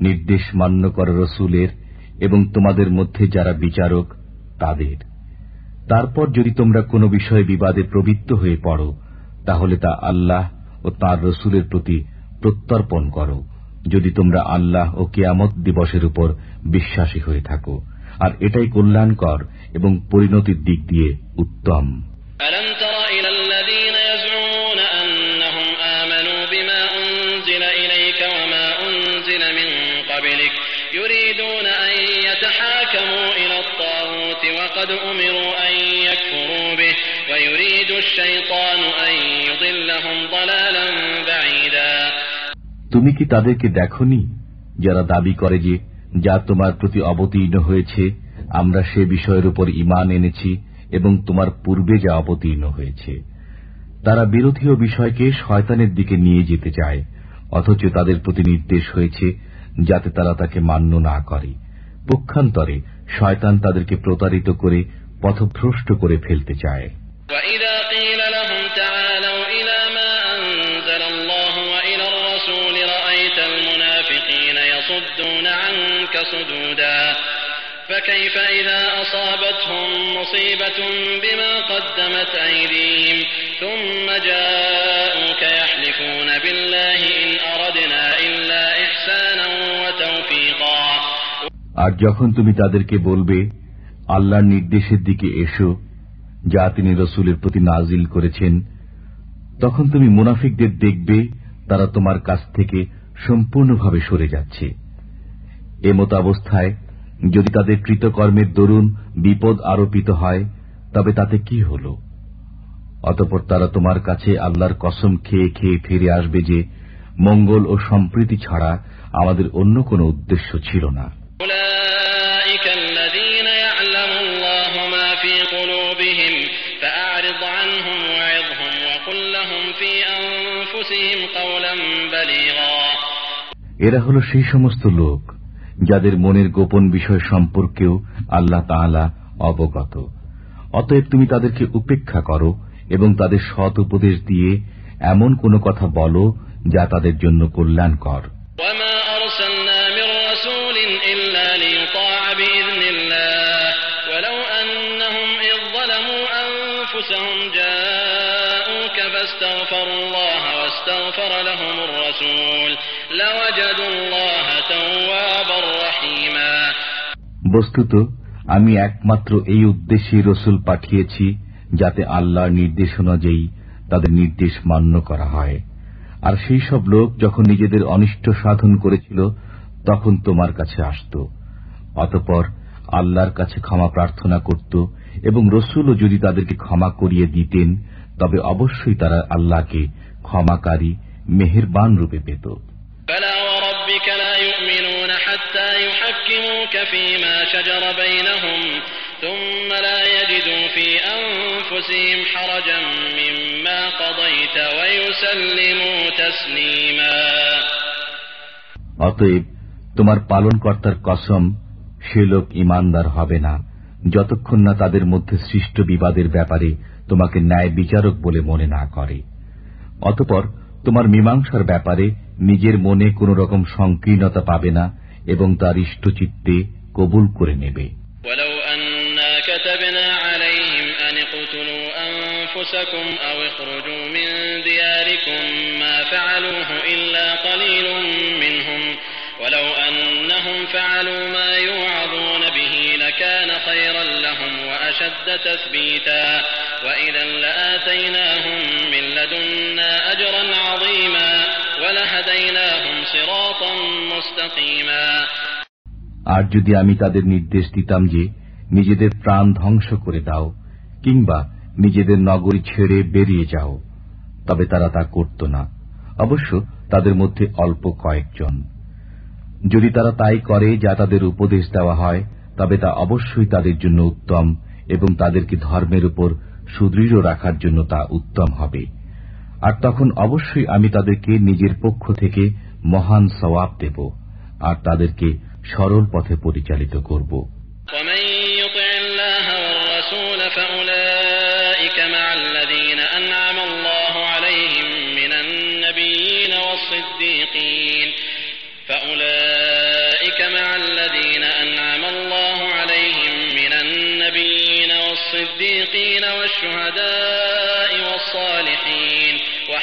নির্দেশ মান্য করো রসুলের এবং তোমাদের মধ্যে যারা বিচারক, তাদের। তারপর যদি তোমরা কোনো বিষয়ে বিবাদে প্রবৃত্ত হয়ে পড়ো, তাহলে তা আল্লাহ ও তার রসুলের প্রতি প্রত্যর্পণ করো, যদি তোমরা আল্লাহ ও কেয়ামত দিবসের উপর বিশ্বাসী হয়ে থাকো। আর এটাই কল্যাণকর এবং পরিণতির দিক দিয়ে উত্তম। الطاغوت وقد أمروا أن يكفروا به ويريد الشيطان أن يضلهم ضلالا بعيدا তুমি কি তাদেরকে দেখনি যারা দাবি করে যে যা তোমার প্রতি অবতীর্ণ হয়েছে আমরা সে বিষয়ের উপর ইমান এনেছি এবং তোমার পূর্বে যা অবতীর্ণ হয়েছে তারা বিরোধীয় বিষয়কে শয়তানের দিকে নিয়ে যেতে চায় অথচ তাদের প্রতি নির্দেশ হয়েছে যাতে তারা তাকে মান্য না করে পক্ষান্তরে শয়তান তাদেরকে প্রতারিত করে পথভ্রষ্ট করে ফেলতে চায় وإذا قيل لهم تعالوا إلى ما أنزل الله وإلى الرسول رأيت المنافقين يصدون عنك صدودا فكيف إذا أصابتهم مصيبة بما قدمت أيديهم ثم جاءوك يحلفون بالله إن أردنا إلا إحسانا وتوفيقا আর যখন তুমি তাদেরকে বলবে, আল্লাহর নির্দেশের দিকে এসো, যা তিনি রসুলের প্রতি নাজিল করেছেন, তখন তুমি মুনাফিকদের দেখবে, তারা তোমার কাছ থেকে সম্পূর্ণভাবে সরে যাচ্ছে। এমত অবস্থায়, যদি তাদের কৃতকর্মের দরুন বিপদ আরোপিত হয়, তবে তাতে কি হল? অতপর তারা তোমার কাছে আল্লাহর কসম খেয়ে খেয়ে ফিরে আসবে যে, মঙ্গল ও সম্প্রীতি ছাড়া আমাদের অন্য কোনো উদ্দেশ্য ছিল না। এরা হল সেই সমস্ত লোক যাদের মনের গোপন বিষয় সম্পর্কেও আল্লাহ তাহলা অবগত। অতএব তুমি তাদেরকে উপেক্ষা করো এবং তাদের সৎ উপদেশ দিয়ে এমন কোনো কথা বলো যা তাদের জন্য কল্যাণকর। বস্তুত, আমি একমাত্র এই উদ্দেশ্যে রসুল পাঠিয়েছি, যাতে আল্লাহর নির্দেশ অনুযায়ী তাদের নির্দেশ মান্য করা হয়। আর সেই সব লোক যখন নিজেদের অনিষ্ট সাধন করেছিল, তখন তোমার কাছে আসত। অতপর আল্লাহর কাছে ক্ষমা প্রার্থনা করত, এবং রসুলও যদি তাদেরকে ক্ষমা করিয়ে দিতেন, তবে অবশ্যই তারা আল্লাহকে ক্ষমাকারী, মেহেরবান রূপে পেত। يحكموك فيما شجر بينهم ثم لا يجدوا في أنفسهم حرجا مما قضيت ويسلموا تسليما অতএব তোমার পালনকর্তার কসম সে লোক ইমানদার হবে না যতক্ষণ না তাদের মধ্যে সৃষ্ট বিবাদের ব্যাপারে তোমাকে ন্যায় বিচারক বলে মনে না করে অতপর তোমার মীমাংসার ব্যাপারে নিজের মনে কোন রকম সংকীর্ণতা পাবে না এবং তার ইষ্টচিত্তে কবুল করে নেবে ولو أنا كتبنا عليهم أن اقتلوا أنفسكم أو اخرجوا من دياركم ما فعلوه إلا قليل منهم ولو أنهم فعلوا ما يوعظون به لكان خيرا لهم وأشد تثبيتا وإذا لآتيناهم من لدنا أجرا عظيما ولهديناهم صراطا مستقيما আর যদি আমি তাদের নির্দেশ দিতাম যে নিজেদের প্রাণ ধ্বংস করে দাও, কিংবা নিজেদের নগরী ছেড়ে বেরিয়ে যাও, তবে তারা তা করত না। অবশ্য তাদের মধ্যে অল্প কয়েকজন। যদি তারা তাই করে যা তাদের উপদেশ দেওয়া হয়, তবে তা অবশ্যই তাদের জন্য উত্তম এবং তাদেরকে ধর্মের উপর সুদৃঢ় রাখার জন্য তা উত্তম হবে। আর তখন অবশ্যই আমি তাদেরকে নিজের পক্ষ থেকে মহান সওয়াব দেব আর তাদেরকে সরল পথে পরিচালিত করব ومن يطع الله والرسول فأولئك مع الذين أنعم الله عليهم من النبيين والصديقين فأولئك مع الذين أنعم الله عليهم من النبيين والصديقين والشهداء والصالحين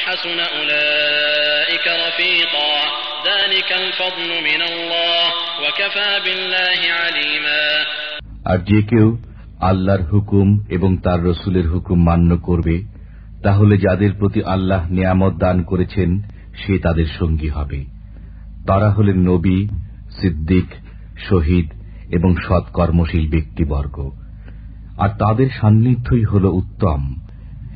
وحسن أولئك رفيقا ذلك الفضل من الله وكفى بالله عليما আর যে কেউ আল্লাহর হুকুম এবং তার রসুলের হুকুম মান্য করবে তাহলে যাদের প্রতি আল্লাহ নিয়ামত দান করেছেন সে তাদের সঙ্গী হবে তারা হলেন নবী সিদ্দিক শহীদ এবং সৎকর্মশীল ব্যক্তিবর্গ আর তাদের সান্নিধ্যই হল উত্তম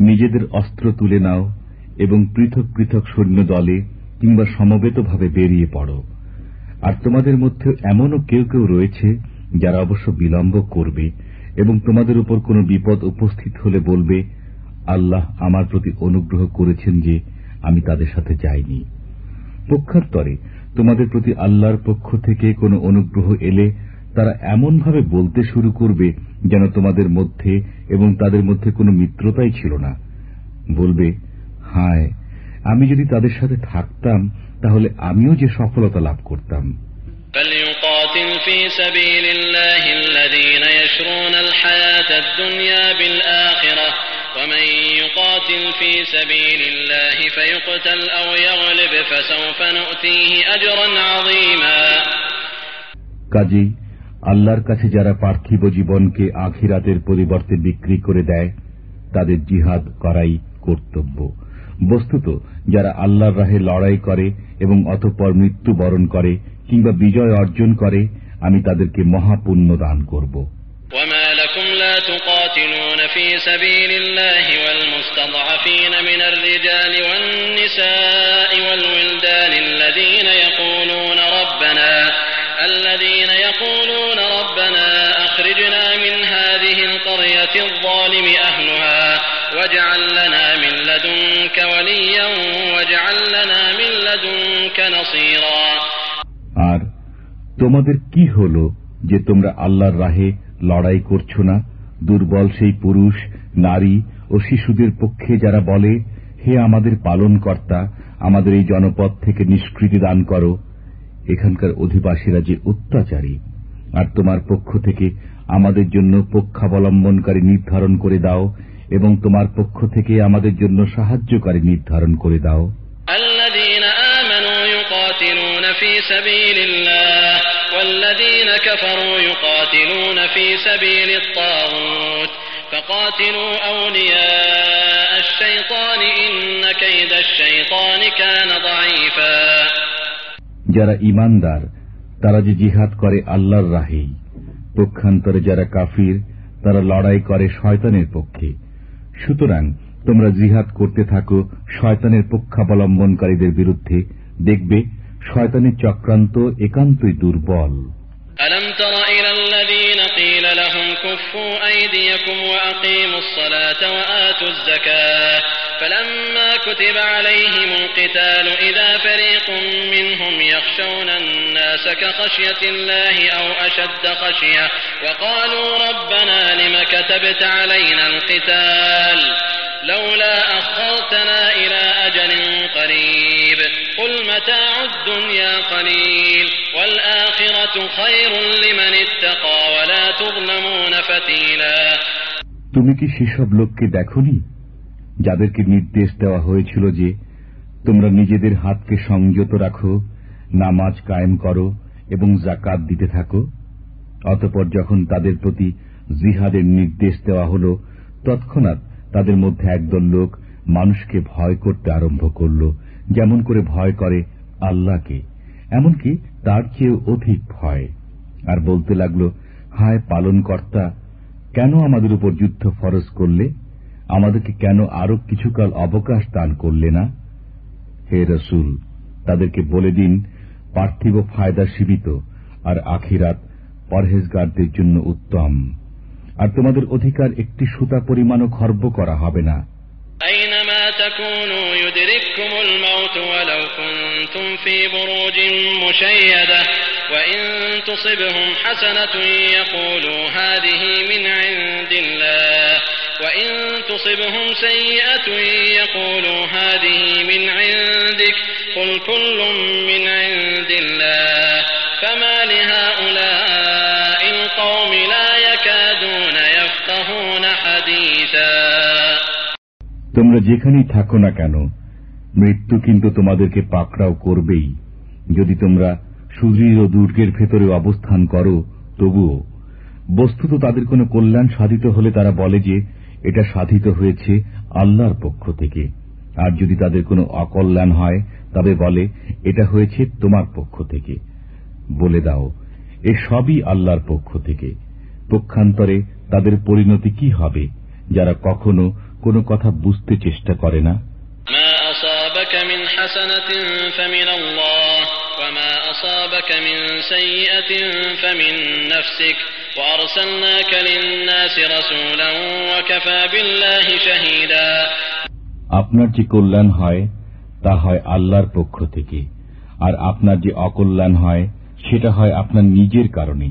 নিজেদের অস্ত্র তুলে নাও এবং পৃথক পৃথক সৈন্য দলে কিংবা সমবেতভাবে বেরিয়ে পড়ো। আর তোমাদের মধ্যে এমনও কেউ কেউ রয়েছে যারা অবশ্য বিলম্ব করবে এবং তোমাদের উপর কোনো বিপদ উপস্থিত হলে বলবে, আল্লাহ আমার প্রতি অনুগ্রহ করেছেন যে আমি তাদের সাথে যাইনি। পক্ষান্তরে তোমাদের প্রতি আল্লাহর পক্ষ থেকে কোনো অনুগ্রহ এলে তারা এমনভাবে বলতে শুরু করবে যেন তোমাদের মধ্যে এবং তাদের মধ্যে কোনো মিত্রতাই ছিল না। বলবে হায় আমি যদি তাদের সাথে থাকতাম তাহলে আমিও যে সফলতা লাভ করতাম। কাজী আল্লাহর কাছে যারা পার্থিব জীবনকে আখিরাতের পরিবর্তে বিক্রি করে দেয় তাদের জিহাদ করাই কর্তব্য বস্তুত যারা আল্লাহর রাহে লড়াই করে এবং অতঃপর মৃত্যুবরণ করে কিংবা বিজয় অর্জন করে আমি তাদেরকে মহাপুণ্য দান করব وما لكم لا تقاتلون في سبيل الله والمستضعفين من الرجال والنساء والولدان الذين يقولون ربنا الذين يقولون هذه القرية الظالم أهلها واجعل لنا من لدنك وليا واجعل لنا من لدنك نصيرا আর তোমাদের কি হল যে তোমরা আল্লাহর রাহে লড়াই করছ না দুর্বল সেই পুরুষ নারী ও শিশুদের পক্ষে যারা বলে হে আমাদের পালন কর্তা আমাদের এই জনপদ থেকে নিষ্কৃতি দান করো এখানকার অধিবাসীরা যে অত্যাচারী আর তোমার পক্ষ থেকে আমাদের জন্য পক্ষাবলম্বনকারী নির্ধারণ করে দাও এবং তোমার পক্ষ থেকে আমাদের জন্য সাহায্যকারী নির্ধারণ করে দাও। যারা ইমানদার তারা যে জিহাদ করে আল্লাহর রাহেই পক্ষান্তরে যারা কাফির তারা লড়াই করে শয়তানের পক্ষে সুতরাং তোমরা জিহাদ করতে থাকো শয়তানের পক্ষাবলম্বনকারীদের বিরুদ্ধে দেখবে শয়তানের চক্রান্ত একান্তই দুর্বল ألم تر إلى الذين قيل لهم كفوا أيديكم وأقيموا الصلاة وآتوا الزكاة فلما كتب عليهم القتال إذا فريق منهم يخشون الناس كخشية الله أو أشد خشية وقالوا ربنا لم كتبت علينا القتال لولا أخرتنا إلى أجل قريب قل متاع الدنيا قليل والآخرة خير لمن اتقى ولا تظلمون فتيلا তুমি কি সেসব লোককে দেখনি যাদেরকে নির্দেশ দেওয়া হয়েছিল যে তোমরা নিজেদের হাতকে সংযত রাখো, নামাজ কায়েম করো এবং জাকাত দিতে থাকো। অতপর যখন তাদের প্রতি জিহাদের নির্দেশ দেওয়া হল, তৎক্ষণাৎ তাদের মধ্যে একদল লোক মানুষকে ভয় করতে আরম্ভ করল, যেমন করে ভয় করে আল্লাহকে, এমনকি তার চেয়েও অধিক ভয়। আর বলতে লাগল, হায় পালনকর্তা, কেন আমাদের উপর যুদ্ধ ফরজ করলে? আমাদেরকে কেন আরো কিছুকাল অবকাশ দান করলে না হে রসুল তাদেরকে বলে দিন পার্থিব ফায়দা সীমিত আর আখিরাত পরহেজগারদের জন্য উত্তম আর তোমাদের অধিকার একটি সুতা পরিমাণও খর্ব করা হবে না أينما تكونوا يدرككم الموت ولو كنتم في بروج مشيدة وإن تصبهم حسنة يقولوا هذه من عند الله وإن تصبهم سيئة يقولوا هذه من عندك قل كل من عند الله فما لهؤلاء القوم لا يكادون يفقهون حديثا তোমরা যেখানেই থাকো না কেন মৃত্যু কিন্তু তোমাদেরকে পাকড়াও করবেই যদি তোমরা সুদৃঢ় দুর্গের ভেতরে অবস্থান করো তবুও বস্তুত তাদের কোনো কল্যাণ সাধিত হলে তারা বলে যে এটা সাধিত হয়েছে আল্লাহর পক্ষ থেকে। আর যদি তাদের কোনো অকল্যাণ হয়, তবে বলে, এটা হয়েছে তোমার পক্ষ থেকে। বলে দাও, এ সবই আল্লাহর পক্ষ থেকে। পক্ষান্তরে তাদের পরিণতি কি হবে, যারা কখনো কোনো কথা বুঝতে চেষ্টা করে না? মা আসাবাকা মিন হাসানাতিন ফামিন আল্লাহ ওয়া মা أصابك من سيئة فمن نفسك وأرسلناك للناس رسولا وكفى بالله شهيدا আপনার যে কল্যাণ হয় তা হয় আল্লাহর পক্ষ থেকে আর আপনার যে অকল্যাণ হয় সেটা হয় আপনার নিজের কারণে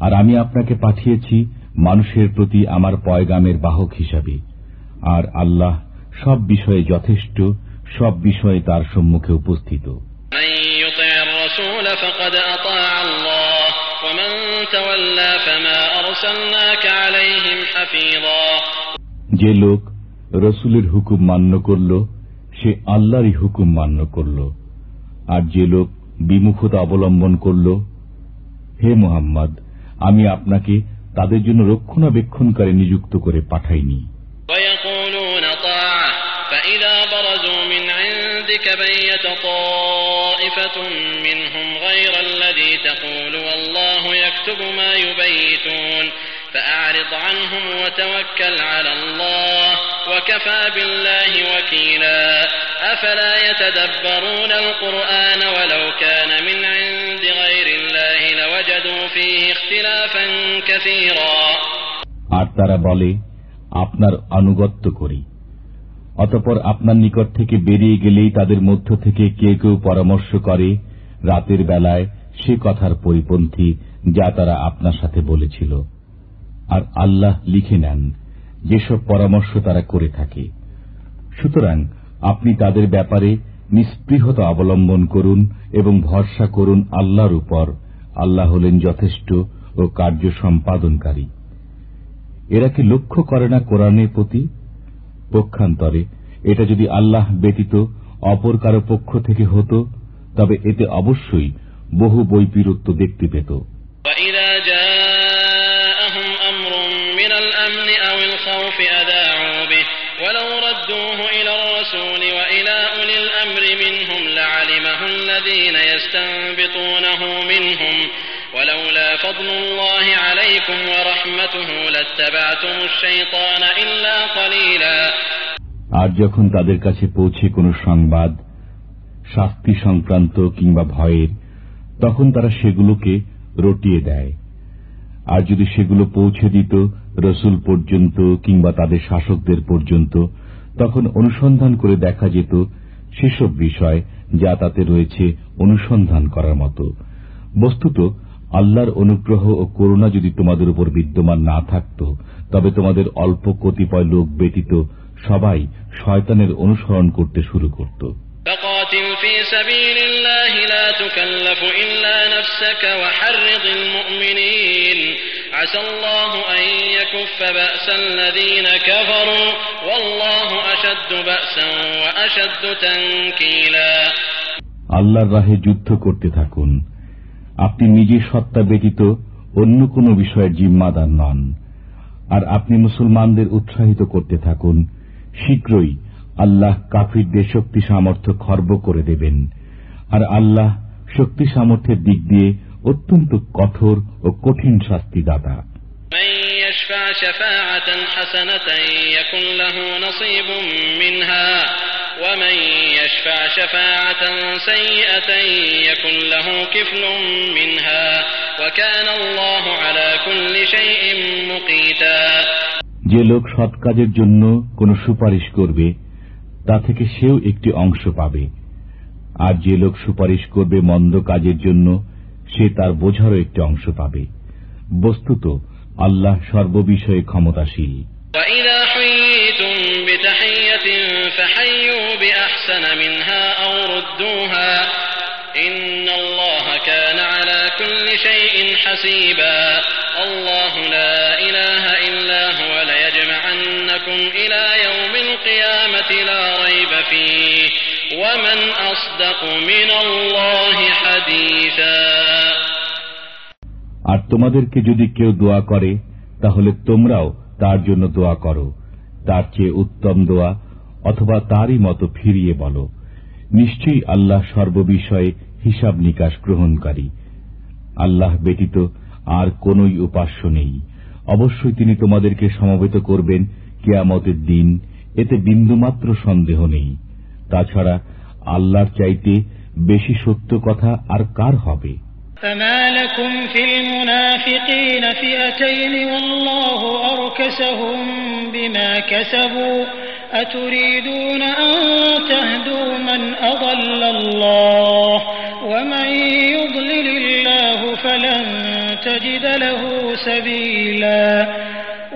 আর আমি আপনাকে পাঠিয়েছি মানুষের প্রতি আমার পয়গামের বাহক হিসাবে আর আল্লাহ সব বিষয়ে যথেষ্ট সব বিষয়ে তার সম্মুখে উপস্থিত যে লোক রসুলের হুকুম মান্য করল, সে আল্লাহরই হুকুম মান্য করল। আর যে লোক বিমুখতা অবলম্বন করল, হে মোহাম্মদ, আমি আপনাকে তাদের জন্য রক্ষণাবেক্ষণকারী নিযুক্ত করে পাঠাইনি। عندك بيت طائفة منهم غير الذي تقول والله يكتب ما يبيتون فأعرض عنهم وتوكل على الله وكفى بالله وكيلا أفلا يتدبرون القرآن ولو كان من عند غير الله لوجدوا فيه اختلافا كثيرا আর তারা বলে আপনার আনুগত্য করি অতপর আপনার নিকট থেকে বেরিয়ে গেলেই তাদের মধ্য থেকে কেউ কেউ পরামর্শ করে রাতের বেলায় সে কথার পরিপন্থী যা তারা আপনার সাথে বলেছিল। আর আল্লাহ লিখে নেন যেসব পরামর্শ তারা করে থাকে। সুতরাং আপনি তাদের ব্যাপারে নিস্পৃহতা অবলম্বন করুন এবং ভরসা করুন আল্লাহর উপর। আল্লাহ হলেন যথেষ্ট ও কার্য সম্পাদনকারী এরা কি লক্ষ্য করে না কোরআনের প্রতি? পক্ষান্তরে এটা যদি আল্লাহ ব্যতীত অপর কারো পক্ষ থেকে হতো তবে এতে অবশ্যই বহু বৈপিরত্ব দেখতে পেত وإذا جاءهم أمر من الأمن أو الخوف أذاعوا به ولو ردوه إلى الرسول وإلى أولي الأمر منهم لعلمه الذين يستنبطونه منهم ولولا আর যখন তাদের কাছে পৌঁছে কোনো সংবাদ, শাস্তি সংক্রান্ত কিংবা ভয়ের, তখন তারা সেগুলোকে রটিয়ে দেয়। আর যদি সেগুলো পৌঁছে দিত রসুল পর্যন্ত কিংবা তাদের শাসকদের পর্যন্ত, তখন অনুসন্ধান করে দেখা যেত সেসব বিষয় যা তাতে রয়েছে অনুসন্ধান করার মতো। বস্তুত, আল্লাহর অনুগ্রহ ও করুণা যদি তোমাদের উপর বিদ্যমান না থাকত, তবে তোমাদের অল্প কতিপয় লোক ব্যতীত সবাই শয়তানের অনুসরণ করতে শুরু করত। আল্লাহর রাহে যুদ্ধ করতে থাকুন। আপনি নিজের সত্তা ব্যতীত অন্য কোনো বিষয়ের জিম্মাদার নন। আর আপনি মুসলমানদের উৎসাহিত করতে থাকুন। শীঘ্রই আল্লাহ কাফিরদের শক্তি সামর্থ্য খর্ব করে দেবেন আর আল্লাহ শক্তি সামর্থ্যের দিক দিয়ে অত্যন্ত কঠোর ও কঠিন শাস্তিদাতা من يشفع شفاعة حسنة يكن له نصيب منها ومن يشفع شفاعة سيئة يكن له كفل منها وكان الله على كل شيء مقيتا যে লোক সৎ কাজের জন্য কোন সুপারিশ করবে, তা থেকে সেও একটি অংশ পাবে। আর যে লোক সুপারিশ করবে মন্দ কাজের জন্য, সে তার বোঝারও একটি অংশ পাবে। বস্তুত, আল্লাহ সর্ববিষয়ে ক্ষমতাশীল। ইন্নাল্লাহা কানা إلى يوم القيامة لا ريب فيه ومن أصدق من الله حديثا আর তোমাদেরকে যদি কেউ দোয়া করে তাহলে তোমরাও তার জন্য দোয়া করো তার চেয়ে উত্তম দোয়া অথবা তারই মতো ফিরিয়ে বলো নিশ্চয়ই আল্লাহ সর্ববিষয়ে হিসাব নিকাশ গ্রহণকারী আল্লাহ ব্যতীত আর কোনই উপাস্য নেই অবশ্যই তিনি তোমাদেরকে সমবেত করবেন কেয়ামতের দিন এতে বিন্দুমাত্র সন্দেহ নেই তাছাড়া আল্লাহর চাইতে বেশি সত্য কথা আর কার হবে فما لكم في المنافقين فئتين والله أركسهم بما كسبوا أتريدون أن تهدوا من أضل الله ومن يضلل الله فلن تجد له سبيلا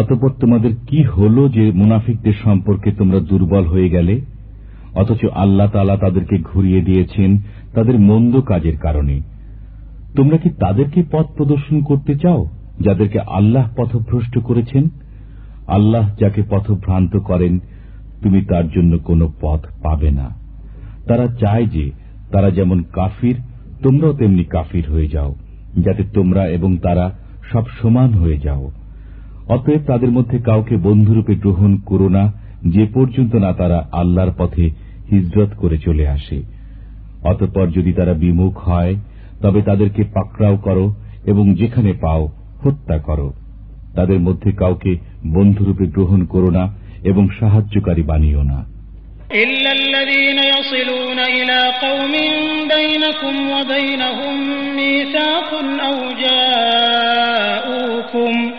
অতপর তোমাদের কি হল যে মুনাফিকদের সম্পর্কে তোমরা দুর্বল হয়ে গেলে? অথচ আল্লাহ তালা তাদেরকে ঘুরিয়ে দিয়েছেন তাদের মন্দ কাজের কারণে। তোমরা কি তাদেরকে পথ প্রদর্শন করতে চাও, যাদেরকে আল্লাহ পথভ্রষ্ট করেছেন? আল্লাহ যাকে পথভ্রান্ত করেন, তুমি তার জন্য কোনো পথ পাবে না। তারা চায় যে তারা যেমন কাফির, তোমরাও তেমনি কাফির হয়ে যাও, যাতে তোমরা এবং তারা সব সমান হয়ে যাও। অতএব তাদের মধ্যে কাউকে বন্ধুরূপে গ্রহণ করো না যে পর্যন্ত না তারা আল্লাহর পথে হিজরত করে চলে আসে অতঃপর যদি তারা বিমুখ হয় তবে তাদেরকে পাকড়াও করো এবং যেখানে পাও হত্যা করো তাদের মধ্যে কাউকে বন্ধুরূপে গ্রহণ করো না এবং সাহায্যকারী বানিও না إلا الذين يصلون إلى قوم بينكم وبينهم ميثاق أو جاءوكم أو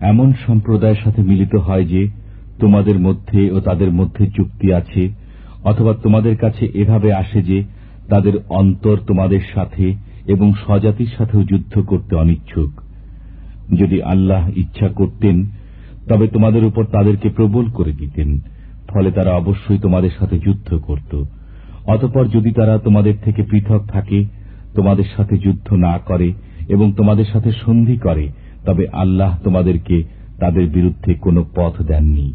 এমন সম্প্রদায়ের সাথে মিলিত হয় যে, তোমাদের মধ্যে ও তাদের মধ্যে চুক্তি আছে, অথবা তোমাদের কাছে এভাবে আসে যে, তাদের অন্তর তোমাদের সাথে এবং স্বজাতির সাথেও যুদ্ধ করতে অনিচ্ছুক। যদি আল্লাহ ইচ্ছা করতেন, তবে তোমাদের উপর তাদেরকে প্রবল করে দিতেন, ফলে তারা অবশ্যই তোমাদের সাথে যুদ্ধ করত। অতপর যদি তারা তোমাদের থেকে পৃথক থাকে, তোমাদের সাথে যুদ্ধ না করে এবং তোমাদের সাথে সন্ধি করে তবে আল্লাহ তোমাদেরকে তাদের বিরুদ্ধে কোনো পথ দেননি।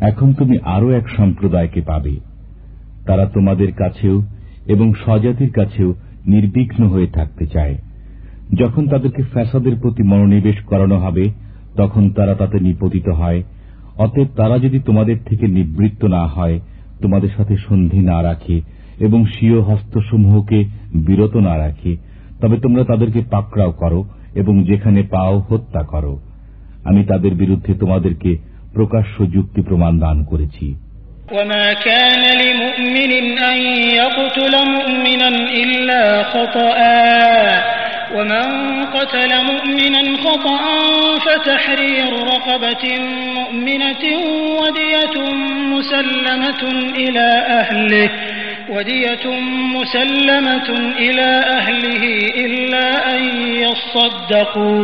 এখন তুমি আরও এক সম্প্রদায়কে পাবে। তারা তোমাদের কাছেও এবং স্বজাতির কাছেও নির্বিঘ্ন হয়ে থাকতে চায়। যখন তাদেরকে ফ্যাসাদের প্রতি মনোনিবেশ করানো হবে, তখন তারা তাতে নিপতিত হয়। অতএব তারা যদি তোমাদের থেকে নিবৃত্ত না হয়, তোমাদের সাথে সন্ধি না রাখে এবং স্বীয় হস্তসমূহকে বিরত না রাখে, তবে তোমরা তাদেরকে পাকড়াও করো এবং যেখানে পাও হত্যা করো। আমি তাদের বিরুদ্ধে তোমাদেরকে প্রকাশ্য যুক্তি প্রমাণ দান করেছি وما كان لمؤمن أن يقتل مؤمنا إلا خطأ ومن قتل مؤمنا خطأ فتحرير رقبة مؤمنة ودية مسلمة إلى أهله ودية مسلمة إلى أهله إلا أن يصدقوا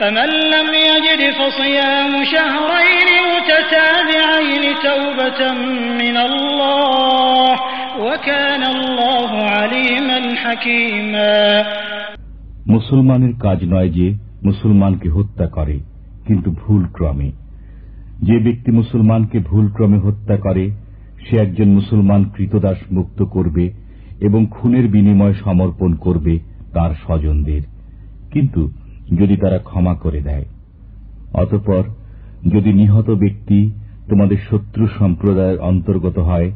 فمن لم يجد فصيام شهرين متتابعين توبة من الله وكان الله عليما حكيما মুসলমানের কাজ নয় যে মুসলমানকে হত্যা করে কিন্তু ভুল ক্রমে যে ব্যক্তি মুসলমানকে ভুল ক্রমে হত্যা করে সে একজন মুসলমান কৃতদাস মুক্ত করবে এবং খুনের বিনিময় সমর্পণ করবে তার স্বজনদের কিন্তু যদি তারা ক্ষমা করে দেয়। অতপর, যদি নিহত ব্যক্তি তোমাদের শত্রু সম্প্রদায়ের অন্তর্গত হয়,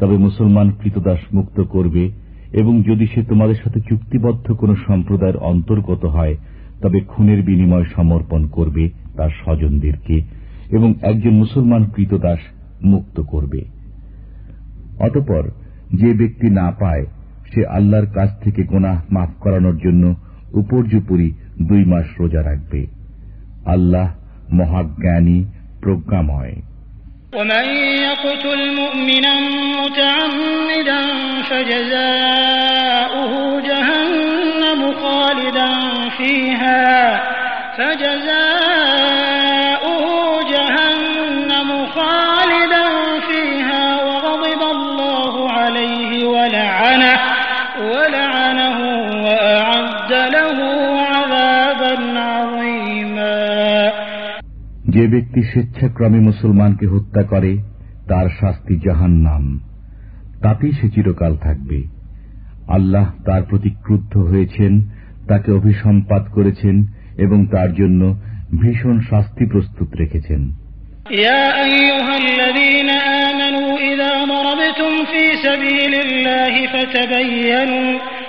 তবে মুসলমান কৃতদাস মুক্ত করবে এবং যদি সে তোমাদের সাথে চুক্তিবদ্ধ কোন সম্প্রদায়ের অন্তর্গত হয়, তবে খুনের বিনিময় সমর্পণ করবে তার স্বজনদেরকে এবং একজন মুসলমান কৃতদাস মুক্ত করবে। অতপর, যে ব্যক্তি না পায়, সে আল্লাহর কাছ থেকে গোনাহ মাফ করানোর জন্য উপর্যুপরি দুই মাস রোজা রাখবে আল্লাহ মহাজ্ঞানী প্রজ্ঞাময় ومن يقتل مؤمنا متعمدا فجزاؤه ব্যক্তি স্বেচ্ছাক্রমে মুসলমানকে হত্যা করে তার শাস্তি জাহান নাম তাতেই সে চিরকাল থাকবে আল্লাহ তার প্রতি ক্রুদ্ধ হয়েছেন তাকে অভিসম্পাত করেছেন এবং তার জন্য ভীষণ শাস্তি প্রস্তুত রেখেছেন يا أيها الذين آمنوا إذا ضربتم في سبيل الله فتبينوا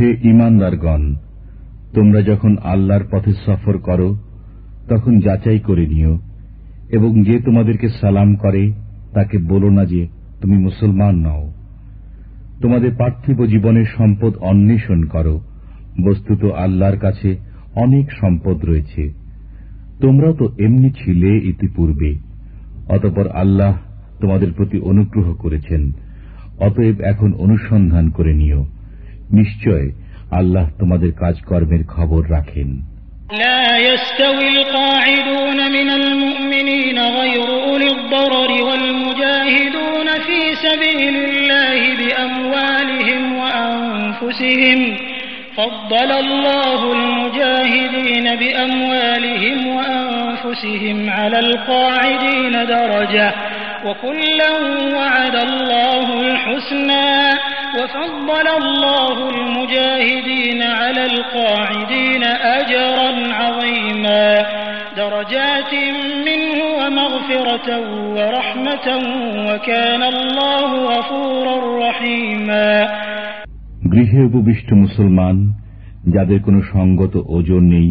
হে ইমানদারগণ, তোমরা যখন আল্লাহর পথে সফর করো, তখন যাচাই করে নিও, এবং যে তোমাদেরকে সালাম করে, তাকে বলো না যে তুমি মুসলমান নও। তোমাদের পার্থিব জীবনের সম্পদ অন্বেষণ করো, বস্তুত আল্লাহর কাছে অনেক সম্পদ রয়েছে। তোমরা তো এমনি ছিলে ইতিপূর্বে, অতপর আল্লাহ তোমাদের প্রতি অনুগ্রহ করেছেন, অতএব এখন অনুসন্ধান করে নিও। নিশ্চয় আল্লাহ তোমাদের কাজকর্মের খবর রাখেন لا يستوي القاعدون من المؤمنين غير أولي الضرر والمجاهدون في سبيل الله بأموالهم وأنفسهم فضل الله المجاهدين بأموالهم وأنفسهم على القاعدين درجة وكلا وعد الله الحسنى وفضل الله المجاهدين على القاعدين أجرا عظيما درجات منه ومغفرة ورحمة وكان الله غفورا رحيما গৃহে উপবিষ্ট মুসলমান যাদের কোনো সঙ্গত ওজন নেই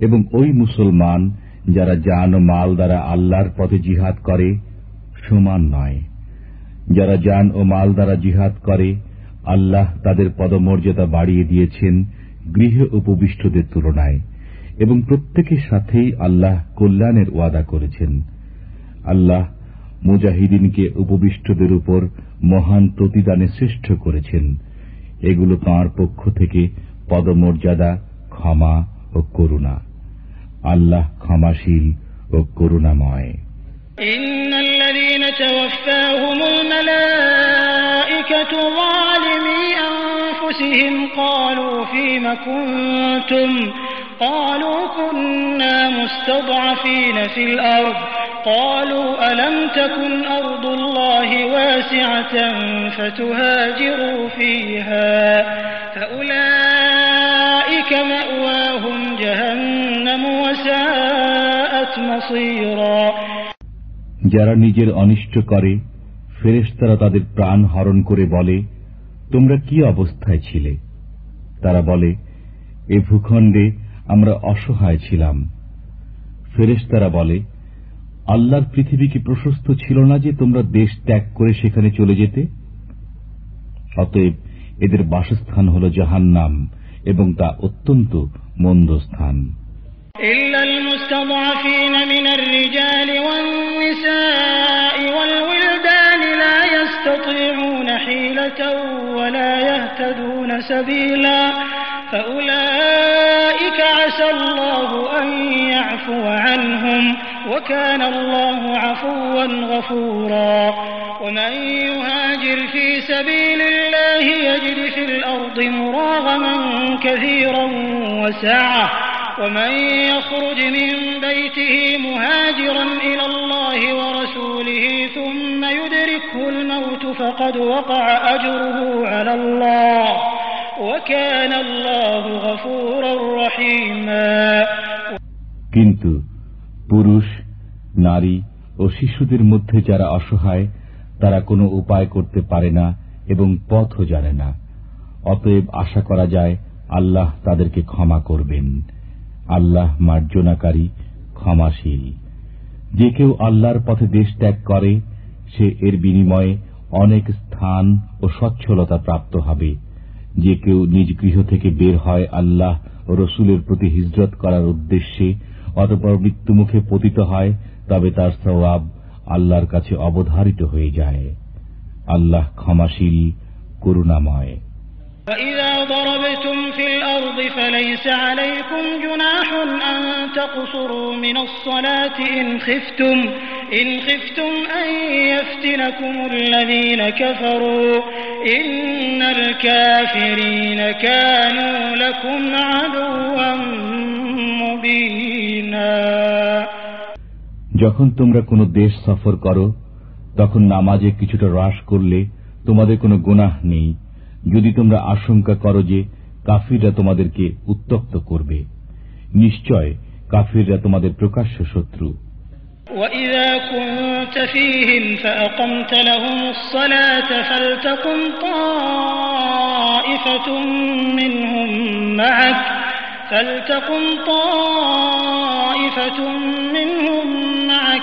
এবং ওই মুসলমান যারা জান ও মাল দ্বারা আল্লাহর পথে জিহাদ করে সমান নয় যারা জান ও মাল দ্বারা জিহাদ করে আল্লাহ তাদের পদমর্যাদা বাড়িয়ে দিয়েছেন গৃহে উপবিষ্টদের তুলনায় এবং প্রত্যেকের সাথেই আল্লাহ কল্যাণের ওয়াদা করেছেন আল্লাহ মুজাহিদিনকে উপবিষ্টদের উপর মহান প্রতিদানে শ্রেষ্ঠ করেছেন এগুলো তাঁর পক্ষ থেকে পদমর্যাদা ক্ষমা ও করুণা আল্লাহ ক্ষমাশীল ও করুণাময় إن الذين توفاهم الملائكة ظالمي أنفسهم قالوا فيم كنتم قالوا كنا مستضعفين في الأرض قالوا ألم تكن أرض الله واسعة فتهاجروا فيها فأولئك وساءت مصيرا যারা নিজের অনিষ্ট করে ফেরেশতারা তাদের প্রাণ হরণ করে বলে তোমরা কি অবস্থায় ছিলে? তারা বলে, এ ভূখণ্ডে আমরা অসহায় ছিলাম। ফেরেশ তারা বলে, আল্লাহর পৃথিবী কি প্রশস্ত ছিল না যে তোমরা দেশ ত্যাগ করে সেখানে চলে যেতে? অতএব এদের বাসস্থান হল জাহান নাম এবং তা অত্যন্ত মন্দ স্থান। سبيلا فأولئك عسى الله أن يعفو عنهم وكان الله عفوا غفورا ومن يهاجر في سبيل الله يجد في الأرض مراغما كثيرا وسعة ومن يخرج من بيته مهاجرا إلى الله ورسوله ثم يدركه الموت فقد وقع أجره على الله কিন্তু পুরুষ, নারী ও শিশুদের মধ্যে যারা অসহায়, তারা কোনো উপায় করতে পারে না এবং পথও জানে না। অতএব আশা করা যায়, আল্লাহ তাদেরকে ক্ষমা করবেন। আল্লাহ মার্জনাকারী, ক্ষমাশীল। যে কেউ আল্লাহর পথে দেশ ত্যাগ করে, সে এর বিনিময়ে অনেক স্থান ও সচ্ছলতা প্রাপ্ত হবে। যে কেউ নিজ গৃহ থেকে বের হয় আল্লাহ ও রসুলের প্রতি হিজরত করার উদ্দেশ্যে, অতপর মৃত্যুমুখে পতিত হয়, তবে তার সওয়াব আল্লাহর কাছে অবধারিত হয়ে যায়। আল্লাহ ক্ষমাশীল, করুণাময়। وإذا ضربتم في الأرض فليس عليكم جناح أن تقصروا من الصلاة إن خفتم إن خفتم أن يفتنكم الذين كفروا إن الكافرين كانوا لكم عدوا مبينا যখন তোমরা কোনো দেশ সফর করো তখন নামাজে কিছুটা হ্রাস করলে তোমাদের কোনো গুনাহ নেই যদি তোমরা আশঙ্কা করো যে কাফিররা তোমাদেরকে উত্তপ্ত করবে নিশ্চয় কাফিররা তোমাদের প্রকাশ্য শত্রু وإذا كنت فيهم فأقمت لهم الصلاة فلتقم طائفة منهم معك فلتقم طائفة منهم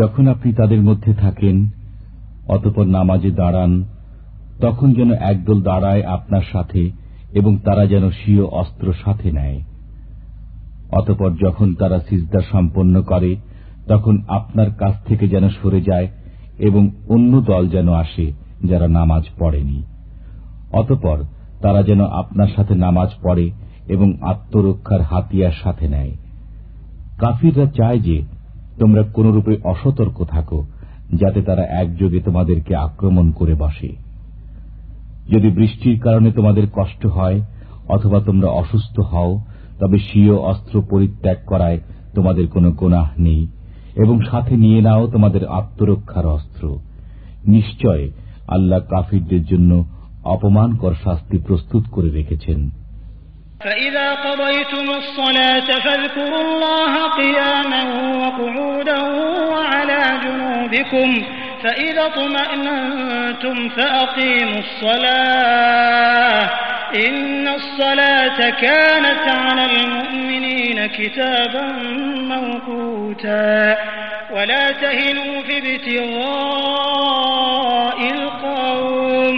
যখন আপনি তাদের মধ্যে থাকেন, অতপর নামাজে দাঁড়ান, তখন যেন একদল দাঁড়ায় আপনার সাথে এবং তারা যেন স্বীয় অস্ত্র সাথে নেয়। অতপর যখন তারা সিজদা সম্পন্ন করে, তখন আপনার কাছ থেকে যেন সরে যায় এবং অন্য দল যেন আসে যারা নামাজ পড়েনি। অতপর তারা যেন আপনার সাথে নামাজ পড়ে এবং আত্মরক্ষার হাতিয়ার সাথে নেয়। কাফিররা চায় যে তোমরা কোনরূপে অসতর্ক থাকো, যাতে তারা একযোগে তোমাদেরকে আক্রমণ করে বসে। যদি বৃষ্টির কারণে তোমাদের কষ্ট হয় অথবা তোমরা অসুস্থ হও, তবে স্বীয় অস্ত্র পরিত্যাগ করায় তোমাদের কোনো গোনাহ নেই এবং সাথে নিয়ে নাও তোমাদের আত্মরক্ষার অস্ত্র। নিশ্চয় আল্লাহ কাফিরদের জন্য অপমানকর শাস্তি প্রস্তুত করে রেখেছেন فإذا قضيتم الصلاة فاذكروا الله قياما وقعودا وعلى جنوبكم فإذا اطمأننتم فأقيموا الصلاة إن الصلاة كانت على المؤمنين كتابا موقوتا ولا تهنوا في ابتغاء القوم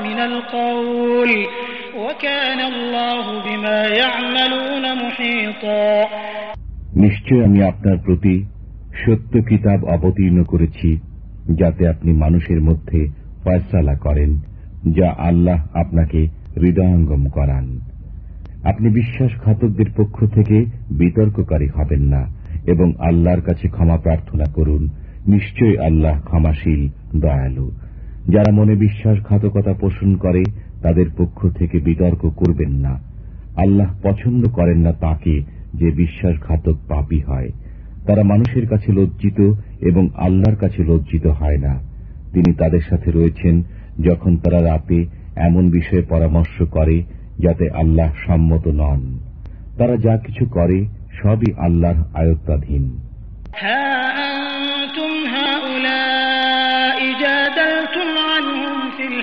من القول وكان الله بما يعملون محيطا নিশ্চয় আমি আপনার প্রতি সত্য কিতাব অবতীর্ণ করেছি যাতে আপনি মানুষের মধ্যে ফয়সালা করেন যা আল্লাহ আপনাকে হৃদয়ঙ্গম করান আপনি বিশ্বাসঘাতকদের পক্ষ থেকে বিতর্ককারী হবেন না এবং আল্লাহর কাছে ক্ষমা প্রার্থনা করুন নিশ্চয় আল্লাহ ক্ষমাশীল দয়ালু যারা মনে বিশ্বাসঘাতকতা পোষণ করে, তাদের পক্ষ থেকে বিতর্ক করবেন না। আল্লাহ পছন্দ করেন না তাকে যে বিশ্বাসঘাতক পাপী হয়। তারা মানুষের কাছে লজ্জিত এবং আল্লাহর কাছে লজ্জিত হয় না। তিনি তাদের সাথে রয়েছেন যখন তারা রাতে এমন বিষয়ে পরামর্শ করে যাতে আল্লাহ সম্মত নন। তারা যা কিছু করে, সবই আল্লাহর আয়ত্তাধীন। ها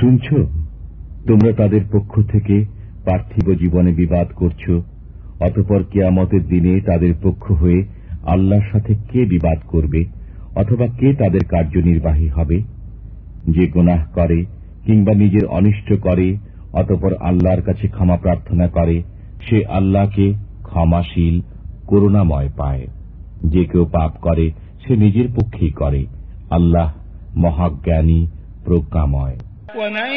শুনছ? তোমরা তাদের পক্ষ থেকে পার্থিব জীবনে বিবাদ করছ, অতপর কেয়ামতের দিনে তাদের পক্ষ হয়ে আল্লাহর সাথে কে বিবাদ করবে অথবা কে তাদের কার্যনির্বাহী হবে? যে গুনাহ করে কিংবা নিজের অনিষ্ট করে, অতপর আল্লাহর কাছে ক্ষমা প্রার্থনা করে, সে আল্লাহকে ক্ষমাশীল, করুণাময় পায়। যে কেউ পাপ করে সে নিজের পক্ষেই করে আল্লাহ মহাজ্ঞানী প্রজ্ঞাময় ومن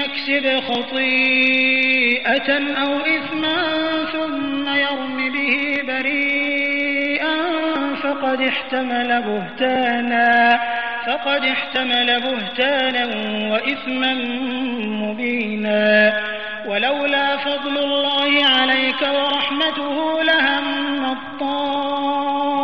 يكسب خطيئة أو إثما ثم يرم به بريئا فقد احتمل بهتانا فقد احتمل بهتانا وإثما مبينا ولولا فضل الله عليك ورحمته لهم طائفة منهم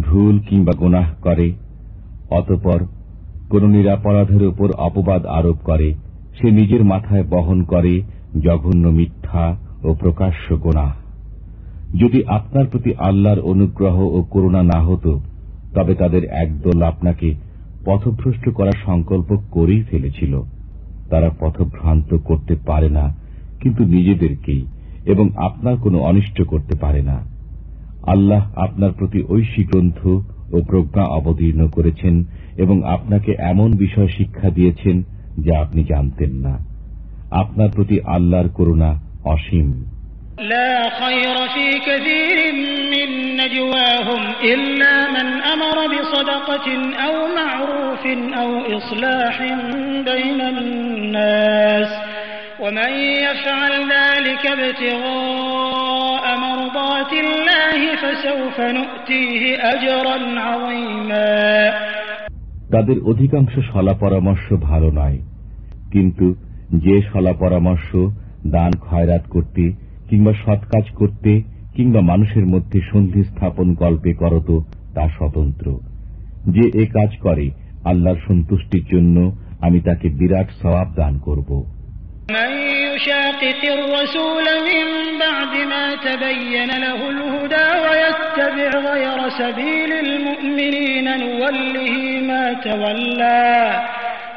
ভুল কিংবা গুনাহ করে, অতপর কোন নিরাপরাধের উপর অপবাদ আরোপ করে, সে নিজের মাথায় বহন করে জঘন্য মিথ্যা ও প্রকাশ্য গোনাহ। যদি আপনার প্রতি আল্লাহর অনুগ্রহ ও করুণা না হতো, তবে তাদের একদল আপনাকে পথভ্রষ্ট করার সংকল্প করেই ফেলেছিল। তারা পথভ্রান্ত করতে পারে না, কিন্তু নিজেদেরকেই এবং আপনার কোনো অনিষ্ট করতে পারে না। আল্লাহ আপনার প্রতি ঐশী গ্রন্থ ও প্রজ্ঞা অবতীর্ণ করেছেন এবং আপনাকে এমন বিষয় শিক্ষা দিয়েছেন যা আপনি জানতেন না আপনার প্রতি আল্লাহর করুণা অসীম لا خير في كثير من نجواهم إلا من أمر بصدقة أو معروف أو إصلاح بين الناس ومن يفعل ذلك ابتغاء مرضات الله فسوف نؤتيه أجرا عظيما তাদের অধিকাংশ সলা পরামর্শ ভালো নয় কিন্তু যে সলা পরামর্শ দান খয়রাত করতে কিংবা সৎ কাজ করতে কিংবা মানুষের মধ্যে সন্ধি স্থাপন কল্পে করত তা স্বতন্ত্র যে এ কাজ করে আল্লাহর সন্তুষ্টির জন্য আমি তাকে বিরাট সবাব দান করব من يشاقق الرسول من بعد ما تبين له الهدى ويتبع غير سبيل المؤمنين نوله ما تولى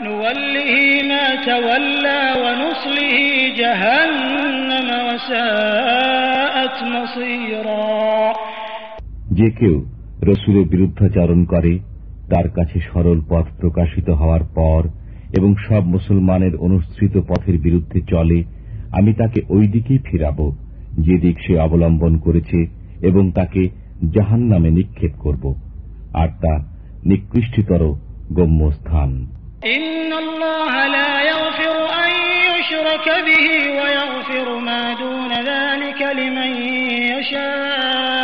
نوله ما تولى ونصله جهنم وساءت مصيرا যে কেউ রসুলের বিরুদ্ধাচারণ করে তার কাছে সরল পথ প্রকাশিত হওয়ার পর এবং সব মুসলমানের অনুসৃত পথের বিরুদ্ধে চলে আমি তাকে ওই দিকেই ফিরাব যে দিক সে অবলম্বন করেছে এবং তাকে জাহান নামে নিক্ষেপ করব আর তা নিকৃষ্টতর গম্যস্থান إن الله لا يغفر أن يشرك به ويغفر ما دون ذلك لمن يشاء ومن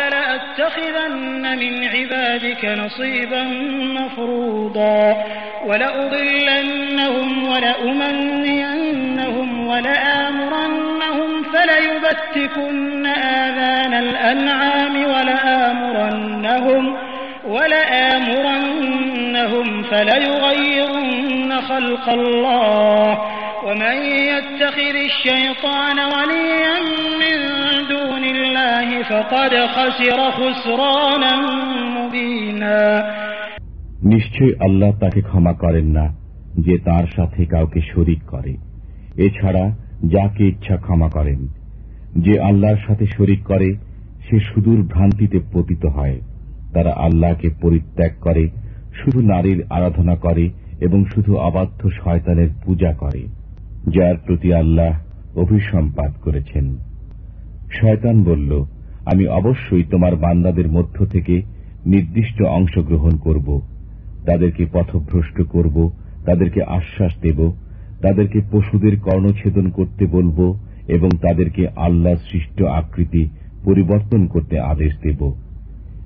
لأتخذن من عبادك نصيبا مفروضا ولأضلنهم ولأمنينهم ولآمرنهم فليبتكن آذان الأنعام ولآمرنهم ولآمرنهم فليغيرن خلق الله ومن يتخذ الشيطان وليا من دون الله فقد خسر خسرانا مبينا নিশ্চয় আল্লাহ তাকে ক্ষমা করেন না যে তার সাথে কাউকে শরিক করে এছাড়া যাকে ইচ্ছা ক্ষমা করেন যে আল্লাহর সাথে শরিক করে সে সুদূর ভ্রান্তিতে পতিত হয় তারা আল্লাহকে পরিত্যাগ করে শুধু নারীর আরাধনা করে এবং শুধু অবাধ্য শয়তানের পূজা করে যার প্রতি আল্লাহ অভিসম্পাত করেছেন শয়তান বলল আমি অবশ্যই তোমার বান্দাদের মধ্য থেকে নির্দিষ্ট অংশ গ্রহণ করব তাদেরকে পথভ্রষ্ট করব তাদেরকে আশ্বাস দেব তাদেরকে পশুদের কর্ণছেদন করতে বলবো এবং তাদেরকে আল্লাহ সৃষ্ট আকৃতি পরিবর্তন করতে আদেশ দেব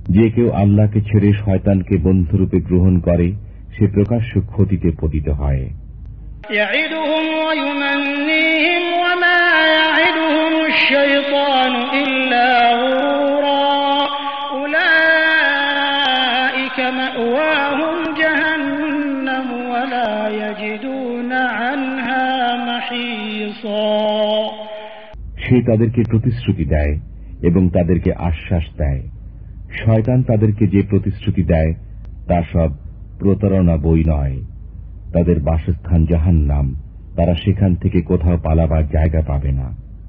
যে কেউ আল্লাহকে ছেড়ে শয়তানকে বন্ধুরূপে গ্রহণ করে সে প্রকাশ্য ক্ষতিতে পতিত হয় يعدهم الشيطان إلا غرورا أولئك مأواهم جهنم ولا يجدون عنها محيصا সে তাদেরকে প্রতিশ্রুতি দেয় এবং তাদেরকে আশ্বাস দেয় শয়তান তাদেরকে যে প্রতিশ্রুতি দেয় তা সব প্রতারণা বই নয় তাদের বাসস্থান জাহান নাম তারা সেখান থেকে কোথাও পালাবার জায়গা পাবে না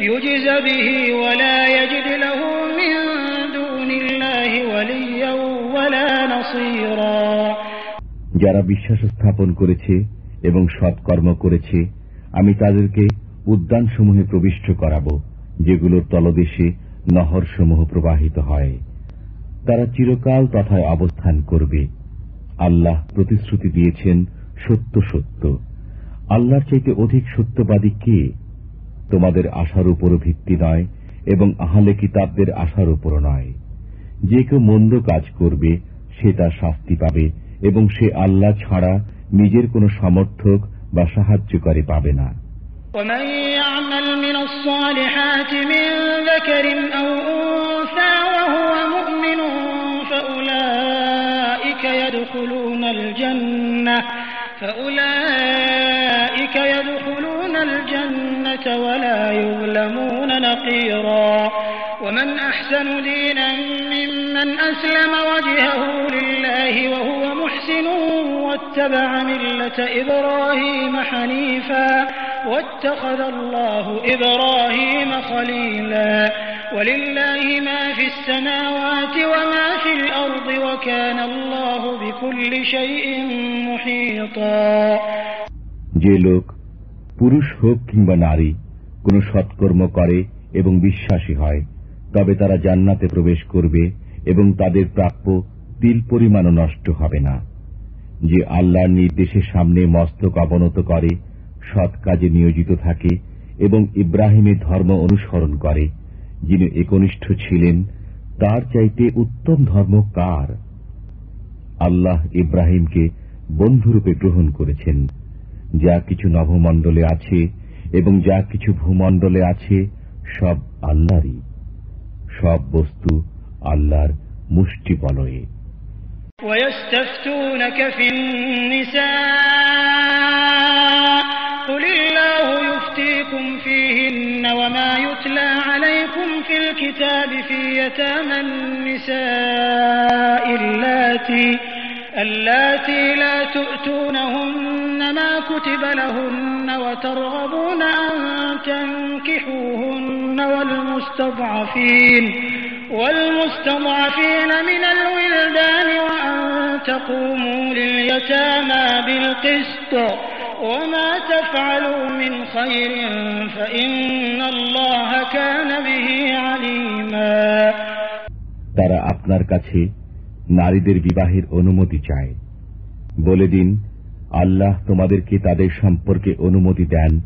يجز به ولا يجد له من دون الله وليا ولا نصيرا যারা বিশ্বাস স্থাপন করেছে এবং সৎকর্ম করেছে আমি তাদেরকে উদ্যানসমূহে প্রবিষ্ট করাব যেগুলোর তলদেশে নহরসমূহ প্রবাহিত হয় তারা চিরকাল তথায় অবস্থান করবে আল্লাহ প্রতিশ্রুতি দিয়েছেন সত্য সত্য আল্লাহর চাইতে অধিক সত্যবাদী কে তোমাদের আশার উপর ভিত্তি নয় এবং আহলে কিতাবদের আশার উপর নয় যে কেউ মন্দ কাজ করবে সে তার শাস্তি পাবে এবং সে আল্লাহ ছাড়া নিজের কোনো সমর্থক বা সাহায্যকারী পাবে না ومن يعمل من الصالحات من ذكر أو أنثى وهو مؤمن فأولئك يدخلون الجنة فأولئك ولا يظلمون نقيرا ومن ومن أحسن دينا ممن أسلم وجهه لله وهو محسن واتبع ملة إبراهيم حنيفا واتخذ الله إبراهيم خليلا ولله ما في السماوات وما في الأرض وكان الله بكل شيء محيطا যে লোক পুরুষ হোক কিংবা নারী কোন সৎকর্ম করে এবং বিশ্বাসী হয়, তবে তারা জান্নাতে প্রবেশ করবে এবং তাদের প্রাপ্য তিল পরিমাণও নষ্ট হবে না। যে আল্লাহর নির্দেশের সামনে মস্তক অবনত করে, সৎ কাজে নিয়োজিত থাকে এবং ইব্রাহিমের ধর্ম অনুসরণ করে, যিনি একনিষ্ঠ ছিলেন, তার চাইতে উত্তম ধর্ম কার? আল্লাহ ইব্রাহিমকে বন্ধুরূপে গ্রহণ করেছেন। যা কিছু নভমণ্ডলে আছে এবং যা কিছু ভূমণ্ডলে আছে সব আল্লাহরই সব বস্তু আল্লাহর মুষ্টি বলয়ে ويستفتونك في النساء قل الله يفتيكم فيهن وما يتلى عليكم في الكتاب في يتامى النساء اللاتي اللاتي لا تؤتونهن ما كتب لهن وترغبون أن تنكحوهن والمستضعفين والمستضعفين من الولدان وأن تقوموا لليتامى بالقسط وما تفعلوا من خير فإن الله كان به عليما তারা আপনার কাছে নারীদের বিবাহের অনুমতি চায়। বলে দিন, আল্লাহ তোমাদেরকে তাদের সম্পর্কে অনুমতি দেন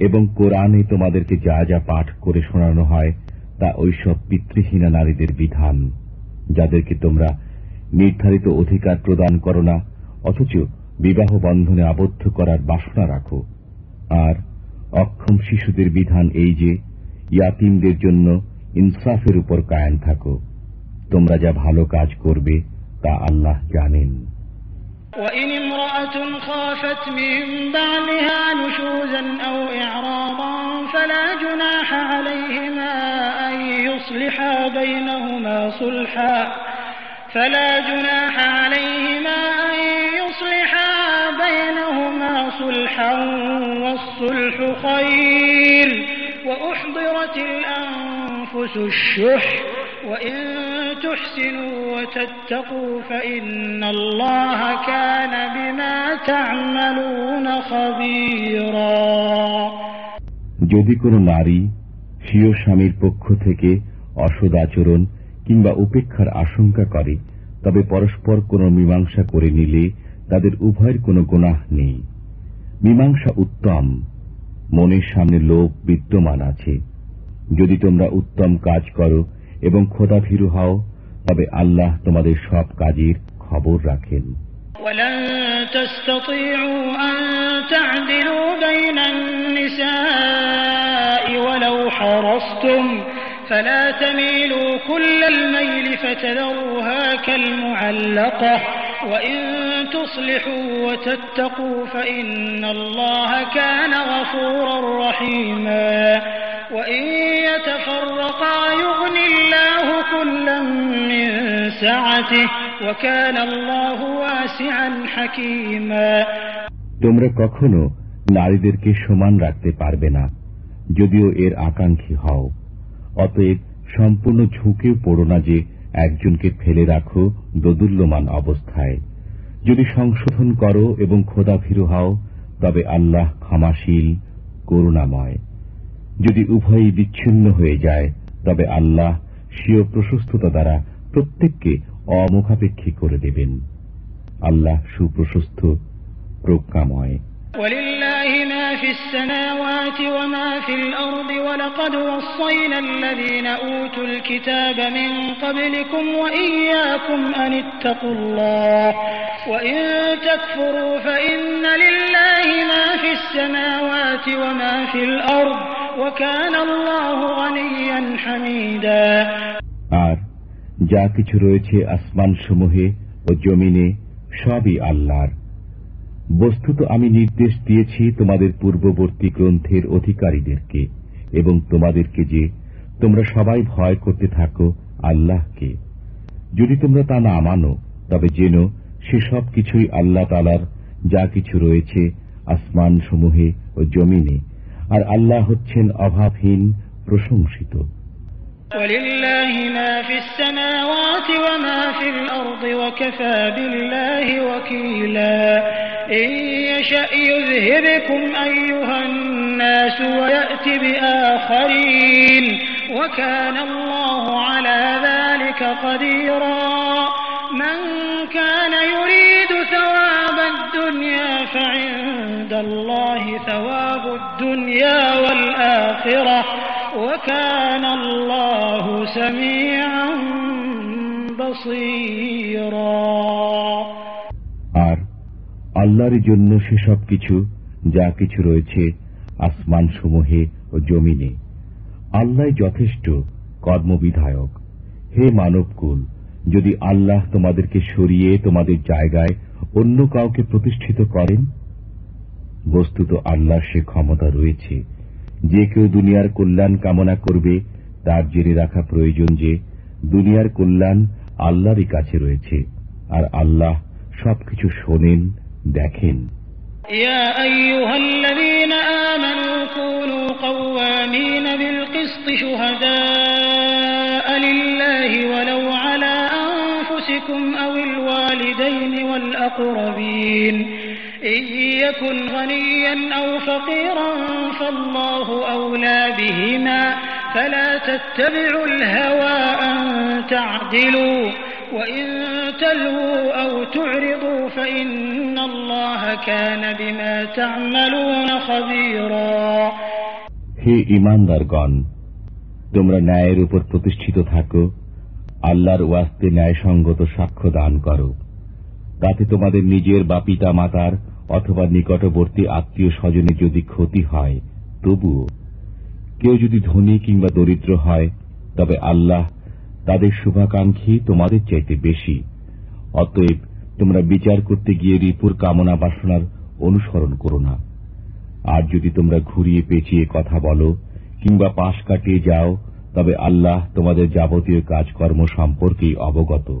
এবং কোরআনে তোমাদেরকে যা যা পাঠ করে শোনানো হয় তা ওইসব পিতৃহীনা নারীদের বিধান, যাদেরকে তোমরা নির্ধারিত অধিকার প্রদান করো না, অথচ বিবাহ বন্ধনে আবদ্ধ করার বাসনা রাখো। আর অক্ষম শিশুদের বিধান এই যে, ইয়াতিমদের জন্য ইনসাফের উপর কায়েম থাকো। তোমরা যা ভালো কাজ করবে তা আল্লাহ জানেন وإن امرأة خافت من بعلها نشوزا أو إعراضا فلا جناح عليهما أن يصلحا بينهما صلحا فلا جناح عليهما أن يصلحا بينهما صلحا والصلح خير وأحضرت الأنفس الشح যদি কোনো নারী স্বীয় স্বামীর পক্ষ থেকে অসদ আচরণ কিংবা উপেক্ষার আশঙ্কা করে, তবে পরস্পর কোন মীমাংসা করে নিলে তাদের উভয়ের কোনো গুণাহ নেই। মীমাংসা উত্তম, মনের সামনে লোভ বিদ্যমান আছে। যদি তোমরা উত্তম কাজ করো এবং খোদাভীরু হও তবে আল্লাহ তোমাদের সব কাজের খবর রাখেন ولن تستطيعوا أن تعدلوا بين النساء ولو حرصتم فلا تميلوا كل الميل فتذروها كالمعلقة وإن تصلحوا وتتقوا فإن الله كان غفورا رحيما তোমরা কখনো নারীদেরকে সমান রাখতে পারবে না, যদিও এর আকাঙ্ক্ষী হও। অতএব সম্পূর্ণ ঝুঁকে পড়ো না যে একজনকে ফেলে রাখো দোদুল্যমান অবস্থায়। যদি সংশোধন করো এবং খোদাভীরু হও, তবে আল্লাহ ক্ষমাশীল, করুণাময়। যদি উভয়ই বিচ্ছিন্ন হয়ে যায় তবে আল্লাহ স্বীয় প্রশস্ততা দ্বারা প্রত্যেককে অমুখাপেক্ষী করে দেবেন আল্লাহ সুপ্রশস্ত প্রজ্ঞাময় ولله ما في السماوات وما في الأرض ولقد وصينا الذين أوتوا الكتاب من قبلكم وإياكم أن اتقوا الله وإن تكفروا فإن لله ما في السماوات وما في الأرض আর যা কিছু রয়েছে আসমান সমূহে ও জমিনে, সবই আল্লাহর। বস্তুত আমি নির্দেশ দিয়েছি তোমাদের পূর্ববর্তী গ্রন্থের অধিকারীদেরকে এবং তোমাদেরকে যে তোমরা সবাই ভয় করতে থাকো আল্লাহকে। যদি তোমরা তা না মানো, তবে যেন সেসব কিছুই আল্লাহ তালার যা কিছু রয়েছে আসমান সমূহে ও জমিনে আর আল্লাহ হচ্ছেন অভাবহীন প্রশংসিত ولله ما في السماوات وما في الأرض وكفى بالله وكيلا إن يشأ يذهبكم أيها الناس ويأت بآخرين وكان الله على ذلك قديرا من كان يريد ثواب الدنيا فعند الله ثواب الدنيا والآخرة وكان الله سميعا بصيرا আর আল্লাহর জন্য সেসব কিছু যা কিছু রয়েছে আসমান সমূহে ও জমিনে আল্লাহ যথেষ্ট কর্মবিধায়ক হে মানবকুল যদি আল্লাহ তোমাদেরকে সরিয়ে তোমাদের জায়গায় অন্য কাউকে প্রতিষ্ঠিত করেন বস্তুত আল্লাহ সে ক্ষমতা রয়েছে যে কেউ দুনিয়ার কল্যাণ কামনা করবে তার জেনে রাখা প্রয়োজন যে দুনিয়ার কল্যাণ আল্লাহরই কাছে রয়েছে আর আল্লাহ সবকিছু শোনেন দেখেন يا أيها الذين آمنوا كونوا قوامين بالقسط شهداء لله ولو على أنفسكم أو الوالدين والأقربين إن يكن غنيا أو فقيرا فالله أولى بهما فلا تتبعوا الهوى أن تعدلوا وإن تلووا أو تعرضوا فإن الله كان بما تعملون خبيرا হে ইমানদারগণ তোমরা ন্যায়ের উপর প্রতিষ্ঠিত থাকো আল্লাহর ওয়াস্তে ন্যায়সঙ্গত সাক্ষ্য দান করো তাতে তোমাদের নিজের বা পিতা মাতার অথবা নিকটবর্তী আত্মীয় স্বজনের যদি ক্ষতি হয়, তবুও কেউ যদি ধনী কিংবা দরিদ্র হয়, তবে আল্লাহ তাদের শুভাকাঙ্ক্ষী তোমাদের চাইতে বেশি। অতএব তোমরা বিচার করতে গিয়ে রিপুর কামনা বাসনার অনুসরণ করো না। আর যদি তোমরা ঘুরিয়ে পেঁচিয়ে কথা বলো কিংবা পাশ কাটিয়ে যাও, তবে আল্লাহ তোমাদের যাবতীয় কাজকর্ম সম্পর্কেই অবগত।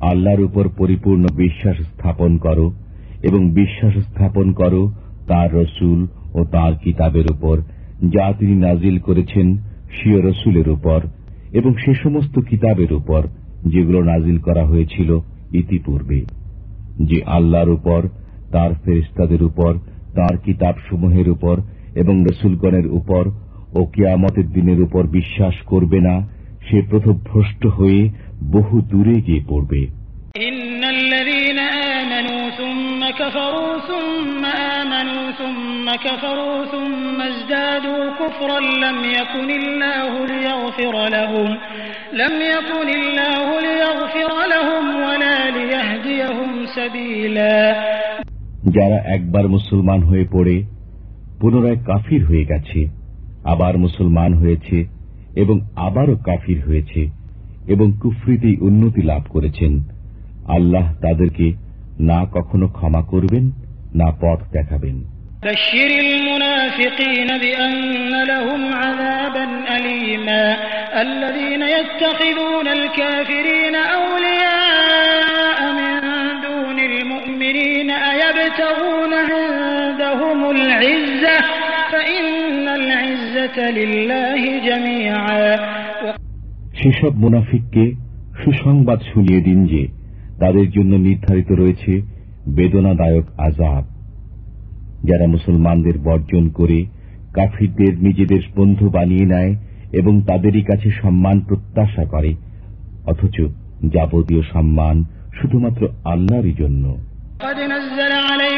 আল্লাহর উপর পরিপূর্ণ বিশ্বাস স্থাপন করো এবং বিশ্বাস স্থাপন করো তার রসুল ও তার কিতাবের উপর, যা তিনি নাজিল করেছেন সিয় রসুলের উপর এবং সে সমস্ত কিতাবের উপর যেগুলো নাজিল করা হয়েছিল ইতিপূর্বে। যে আল্লাহর উপর, তার ফেরিস্তাদের উপর, তার কিতাবসমূহের উপর এবং রসুলগণের উপর ও কিয়ামতের দিনের উপর বিশ্বাস করবে না, সে প্রথভ্রষ্ট হয়ে বহু দূরে গিয়ে পড়বে। যারা একবার মুসলমান হয়ে পড়ে পুনরায় কাফির হয়ে গেছে আবার মুসলমান হয়েছে এবং আবারও কাফির হয়েছে। এবং কুফরিতেই উন্নতি লাভ করেছেন আল্লাহ তাদেরকে না কখনো ক্ষমা করবেন না পথ দেখাবেন بشر المنافقين بأن لهم عذابا أليما الذين يتخذون الكافرين أولياء من دون المؤمنين أيبتغون عندهم العزة فإن العزة لله جميعا সেসব মুনাফিককে সুসংবাদ শুনিয়ে দিন যে তাদের জন্য নির্ধারিত রয়েছে বেদনাদায়ক আজাব যারা মুসলমানদের বর্জন করে কাফিরদের নিজেদের বন্ধু বানিয়ে নেয় এবং তাদেরই কাছে সম্মান প্রত্যাশা করে, অথচ যাবতীয় সম্মান শুধুমাত্র আল্লাহরই জন্য।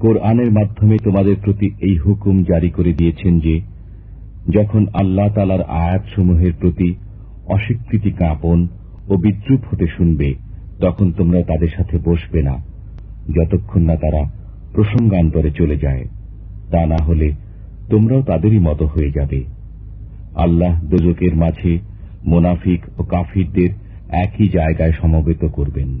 কোরআনের মাধ্যমে তোমাদের প্রতি এই হুকুম জারি করে দিয়েছেন যে, যখন আল্লাহ তালার আয়াতসমূহের প্রতি অস্বীকৃতি জ্ঞাপন ও বিদ্রুপ হতে শুনবে, তখন তোমরা তাদের সাথে বসবে না, যতক্ষণ না তারা প্রসঙ্গান্তরে চলে যায়। তা না হলে তোমরাও তাদেরই মতো হয়ে যাবে। আল্লাহ দুজকের মাঝে মোনাফিক ও কাফিরদের একই জায়গায় সমবেত করবেন।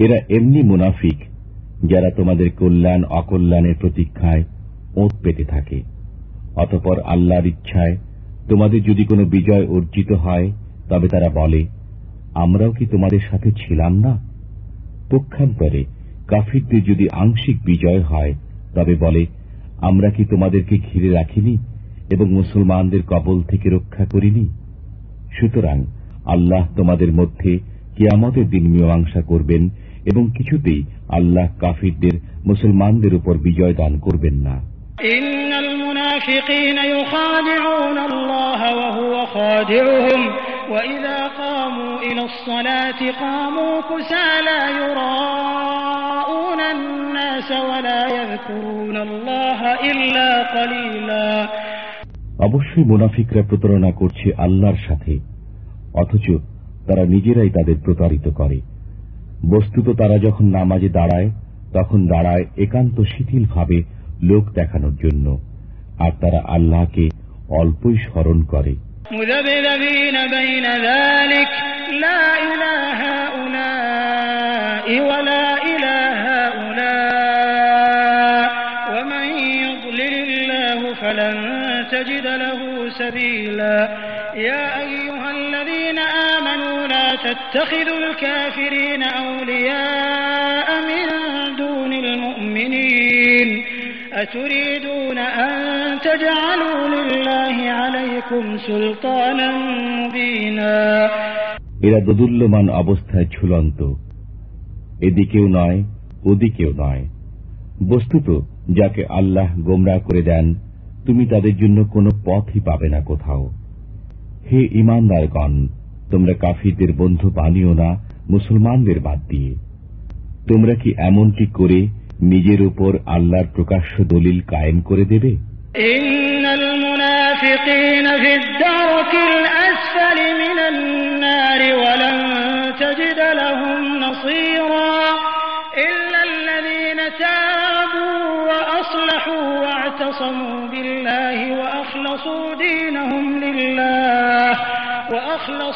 এরা এমনি মুনাফিক, যারা তোমাদের কল্যাণ, অকল্যাণের প্রতীক্ষায় ওঁত পেতে থাকে। অতপর আল্লাহর ইচ্ছায় তোমাদের যদি কোনো বিজয় অর্জিত হয়, তবে তারা বলে, আমরাও কি তোমাদের সাথে ছিলাম না? পক্ষান্তরে কাফিরদের যদি আংশিক বিজয় হয়, তবে বলে, আমরা কি তোমাদেরকে ঘিরে রাখিনি এবং মুসলমানদের কবল থেকে রক্ষা করিনি? সুতরাং আল্লাহ তোমাদের মধ্যে কিয়ামতের দিন মীমাংসা করবেন এবং কিছুতেই আল্লাহ কাফিরদের মুসলমানদের উপর বিজয় দান করবেন না। অবশ্যই মুনাফিকরা প্রতারণা করছে আল্লাহর সাথে অথচ তারা নিজেরাই তাদের প্রতারিত করে। বস্তুত তারা যখন নামাজে দাঁড়ায় তখন দাঁড়ায় একান্ত শিথিলভাবে লোক দেখানোর জন্য আর তারা আল্লাহকে অল্পই স্মরণ করে مذبذبين بين تتخذوا الكافرين أولياء من دون المؤمنين أتريدون أن تجعلوا لله عليكم سلطانا مبينا এরা দোদুল্যমান অবস্থায় ঝুলন্ত এদিকেও নয় ওদিকেও নয় বস্তুত যাকে আল্লাহ গোমরা করে দেন তুমি তাদের জন্য কোনো পথই পাবে না কোথাও হে ইমানদারগণ তোমরা কাফিরদের বন্ধু বানিও না, মুসলমানদের বাদ দিয়ে। তোমরা কি এমনটি করে নিজের উপর আল্লাহর প্রকাশ্য দলিল কায়েম করে দেবে? ইন্নাল মুনাফিকিনা ফিদ দারকিল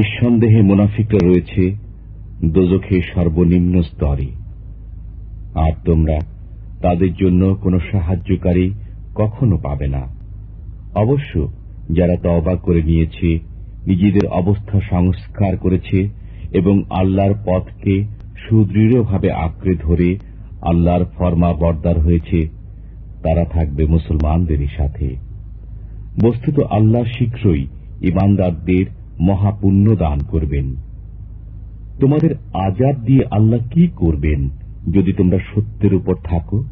নিঃসন্দেহে মুনাফিকরা রয়েছে দোজখের সর্বনিম্ন স্তরে। আর তোমরা তাদের জন্য কোনো সাহায্যকারী কখনো পাবে না। অবশ্য যারা তওবা করে নিয়েছে, নিজেদের অবস্থা সংস্কার করেছে এবং আল্লাহর পথকে সুদৃঢ়ভাবে আঁকড়ে ধরে আল্লাহর ফরমা বর্দার হয়েছে, তারা থাকবে মুসলমানদেরই সাথে। বস্তুত আল্লাহ শীঘ্রই ইমানদারদের মহাপুণ্য দান করবেন। তোমাদের আজাদ দিয়ে আল্লাহ কি করবেন যদি তোমরা সত্যের উপর থাকো?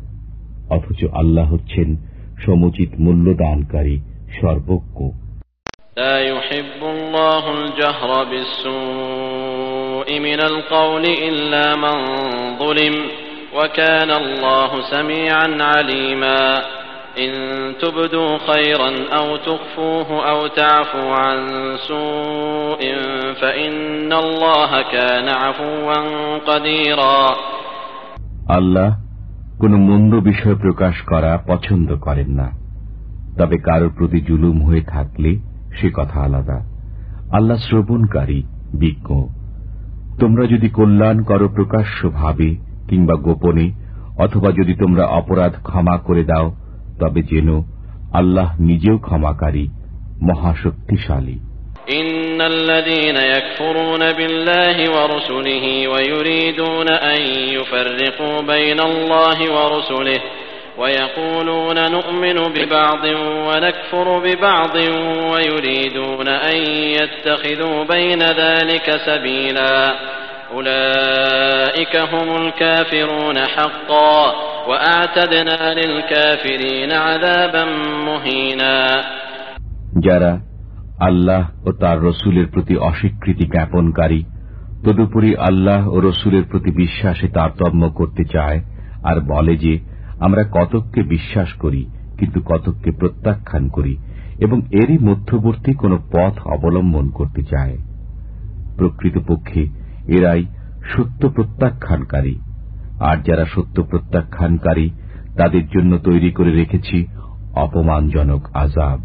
অথচ আল্লাহ হচ্ছেন সমুচিত মূল্যদানকারী, সর্বজ্ঞ। لا يحب الله الجهر بالسوء من القول إلا من ظلم وكان الله سميعا عليما إن تبدوا خيرا أو تخفوه أو تعفوا عن سوء فإن الله كان عفوا قديرا আল্লাহ কোন মন্দ বিষয় প্রকাশ করা পছন্দ করেন না তবে কারোর প্রতি জুলুম হয়ে থাকলে সে কথা আলাদা আল্লাহ শ্রবণকারী বিজ্ঞ তোমরা যদি কল্যাণ করো প্রকাশ্য ভাবে কিংবা গোপনে অথবা যদি তোমরা অপরাধ ক্ষমা করে দাও তবে যেন আল্লাহ নিজেও ক্ষমাকারী মহাশক্তিশালী إن الذين يكفرون بالله ورسله ويريدون أن يفرقوا بين الله ورسله ويقولون نؤمن ببعض ونكفر ببعض ويريدون أن يتخذوا بين ذلك سبيلا أولئك هم الكافرون حقا وأعتدنا للكافرين عذابا مهينا যারা আল্লাহ ও তার রসুলের প্রতি অস্বীকৃতি জ্ঞাপনকারী তদুপরি আল্লাহ ও রসুলের প্রতি বিশ্বাসে তারতম্য করতে চায় আর বলে যে আমরা কতককে বিশ্বাস করি কিন্তু কতককে প্রত্যাখ্যান করি এবং এরই মধ্যবর্তী কোন পথ অবলম্বন করতে চায় প্রকৃতপক্ষে এরাই সত্য প্রত্যাখ্যানকারী আর যারা সত্য প্রত্যাখ্যানকারী তাদের জন্য তৈরি করে রেখেছি অপমানজনক আজাব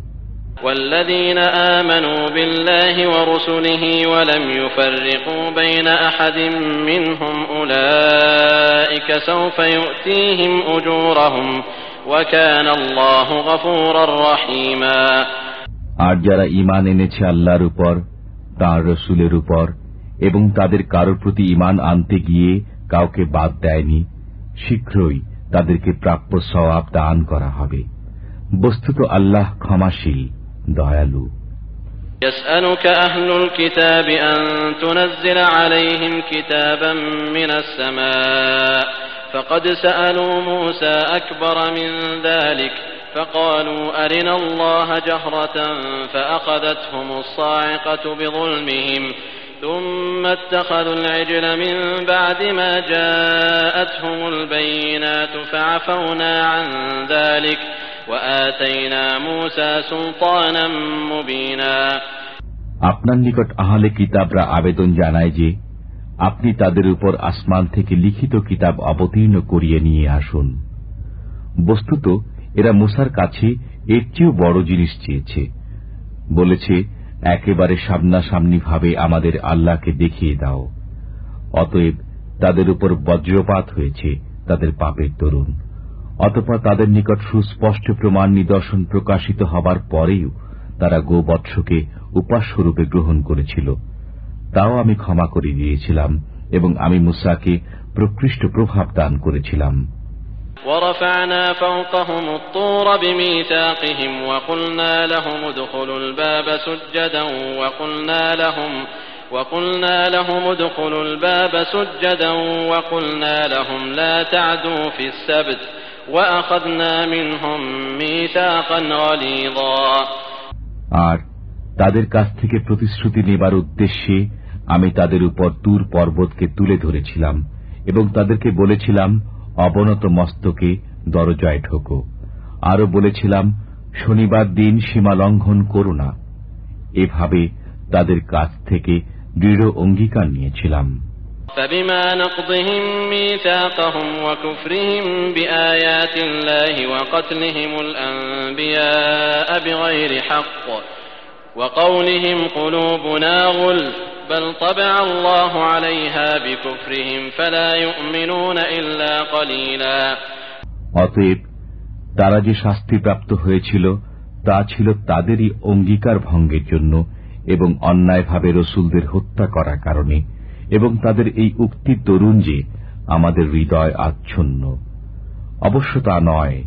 والذين آمنوا بالله ورسله ولم يفرقوا بين أحد منهم أولئك سوف يؤتيهم أجورهم وكان الله غفورا رحيما আর যারা ইমান এনেছে আল্লাহর উপর তাঁর রসুলের উপর এবং তাদের কারোর প্রতি ইমান আনতে গিয়ে কাউকে বাদ দেয়নি শীঘ্রই তাদেরকে প্রাপ্য সওয়াব দান করা হবে বস্তুত আল্লাহ ক্ষমাশীল দয়ালু يسألك أهل الكتاب أن تنزل عليهم كتابا من السماء فقد سألوا موسى أكبر من ذلك فقالوا أرنا الله جهرة فأخذتهم الصاعقة بظلمهم ثم اتخذوا العجل من بعد ما جاءتهم البينات فعفونا عن ذلك وآتينا موسى سلطانا مبينا আপনার নিকট আহলে কিতাবরা আবেদন জানায় যে আপনি তাদের উপর আসমান থেকে লিখিত কিতাব অবতীর্ণ করিয়ে নিয়ে আসুন বস্তুত এরা মুসার কাছে এর চেয়েও বড় জিনিস চেয়েছে বলেছে একেবারে সামনাসামনি ভাবে আমাদের আল্লাহকে দেখিয়ে দাও। অতএব তাদের উপর বজ্রপাত হয়েছে তাদের পাপের তরুণ অতপর তাদের নিকট সুস্পষ্ট প্রমাণ নিদর্শন প্রকাশিত হবার পরেও তারা গোবৎসকে উপাস্যরূপে গ্রহণ করেছিল। তাও আমি ক্ষমা করে দিয়েছিলাম এবং আমি মুসাকে প্রকৃষ্ট প্রভাব দান করেছিলাম। ورفعنا فوقهم الطور بميثاقهم وقلنا لهم ادخلوا الباب سجدا وقلنا لهم وقلنا لهم ادخلوا الباب سجدا وقلنا لهم لا تعدوا في السبت وأخذنا منهم ميثاقا غليظا আর তাদের কাছ থেকে প্রতিশ্রুতি নেবার উদ্দেশ্যে আমি তাদের উপর তুর পর্বতকে তুলে ধরেছিলাম এবং তাদেরকে বলেছিলাম অবনত মস্তকে দরজায় ঢোকো আরো বলেছিলাম শনিবার দিন সীমা লঙ্ঘন করো না এভাবে তাদের কাছ থেকে দৃঢ় অঙ্গীকার নিয়েছিলাম فبما نقضهم ميثاقهم وكفرهم بآيات الله وقتلهم الأنبياء بغير حق وقولهم قلوبنا غل بل طبع الله عليها بكفرهم فلا يؤمنون إلا قليلا অতএব তারা যে শাস্তিপ্রাপ্ত হয়েছিল তা ছিল তাদেরই অঙ্গীকার ভঙ্গের জন্য এবং অন্যায়ভাবে রসুলদের হত্যা করার কারণে এবং তাদের এই উক্তির তরুণ যে আমাদের হৃদয় আচ্ছন্ন অবশ্য তা নয়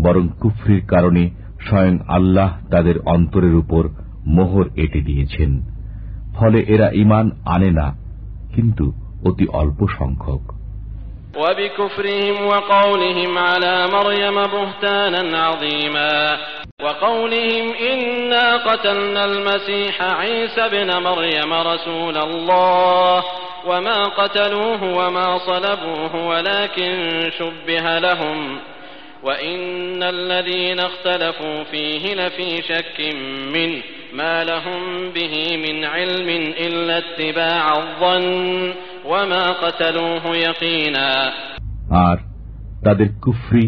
বরং কুফরির কারণে স্বয়ং আল্লাহ তাদের অন্তরের উপর মোহর এঁটে দিয়েছেন ফলে এরা ইমান আনে না কিন্তু অতি অল্প সংখ্যক وبكفرهم وقولهم على مريم بهتانا عظيما وقولهم إنا قتلنا المسيح عيسى بن مريم رسول الله وما قتلوه وما صلبوه ولكن شبه لهم وإن الذين اختلفوا فيه لفي شك منه ما لهم به من علم إلا اتباع الظن وما قتلوه يقينا আর তাদের কুফরি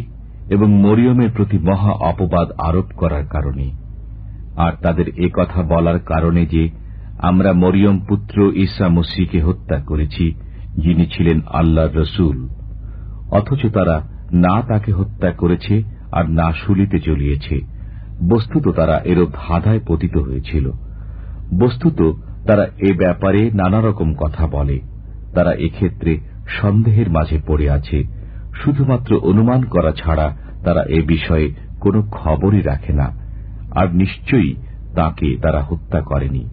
এবং মরিয়মের প্রতি মহা অপবাদ আরোপ করার কারণে আর তাদের এ কথা বলার কারণে যে আমরা মরিয়ম পুত্র ঈসা মসিকে হত্যা করেছি যিনি ছিলেন আল্লাহর রসুল অথচ তারা না তাকে হত্যা করেছে আর না শুলিতে চলিয়েছে বস্তুত তারা এরূপ ধাঁধায় পতিত হয়েছিল বস্তুত তারা এ ব্যাপারে নানা রকম কথা বলে তারা এক্ষেত্রে সন্দেহের মাঝে পড়ে আছে শুধুমাত্র অনুমান করা ছাড়া তারা এ বিষয়ে কোনো খবরই রাখে না আর নিশ্চয়ই তাকে তারা হত্যা করেনি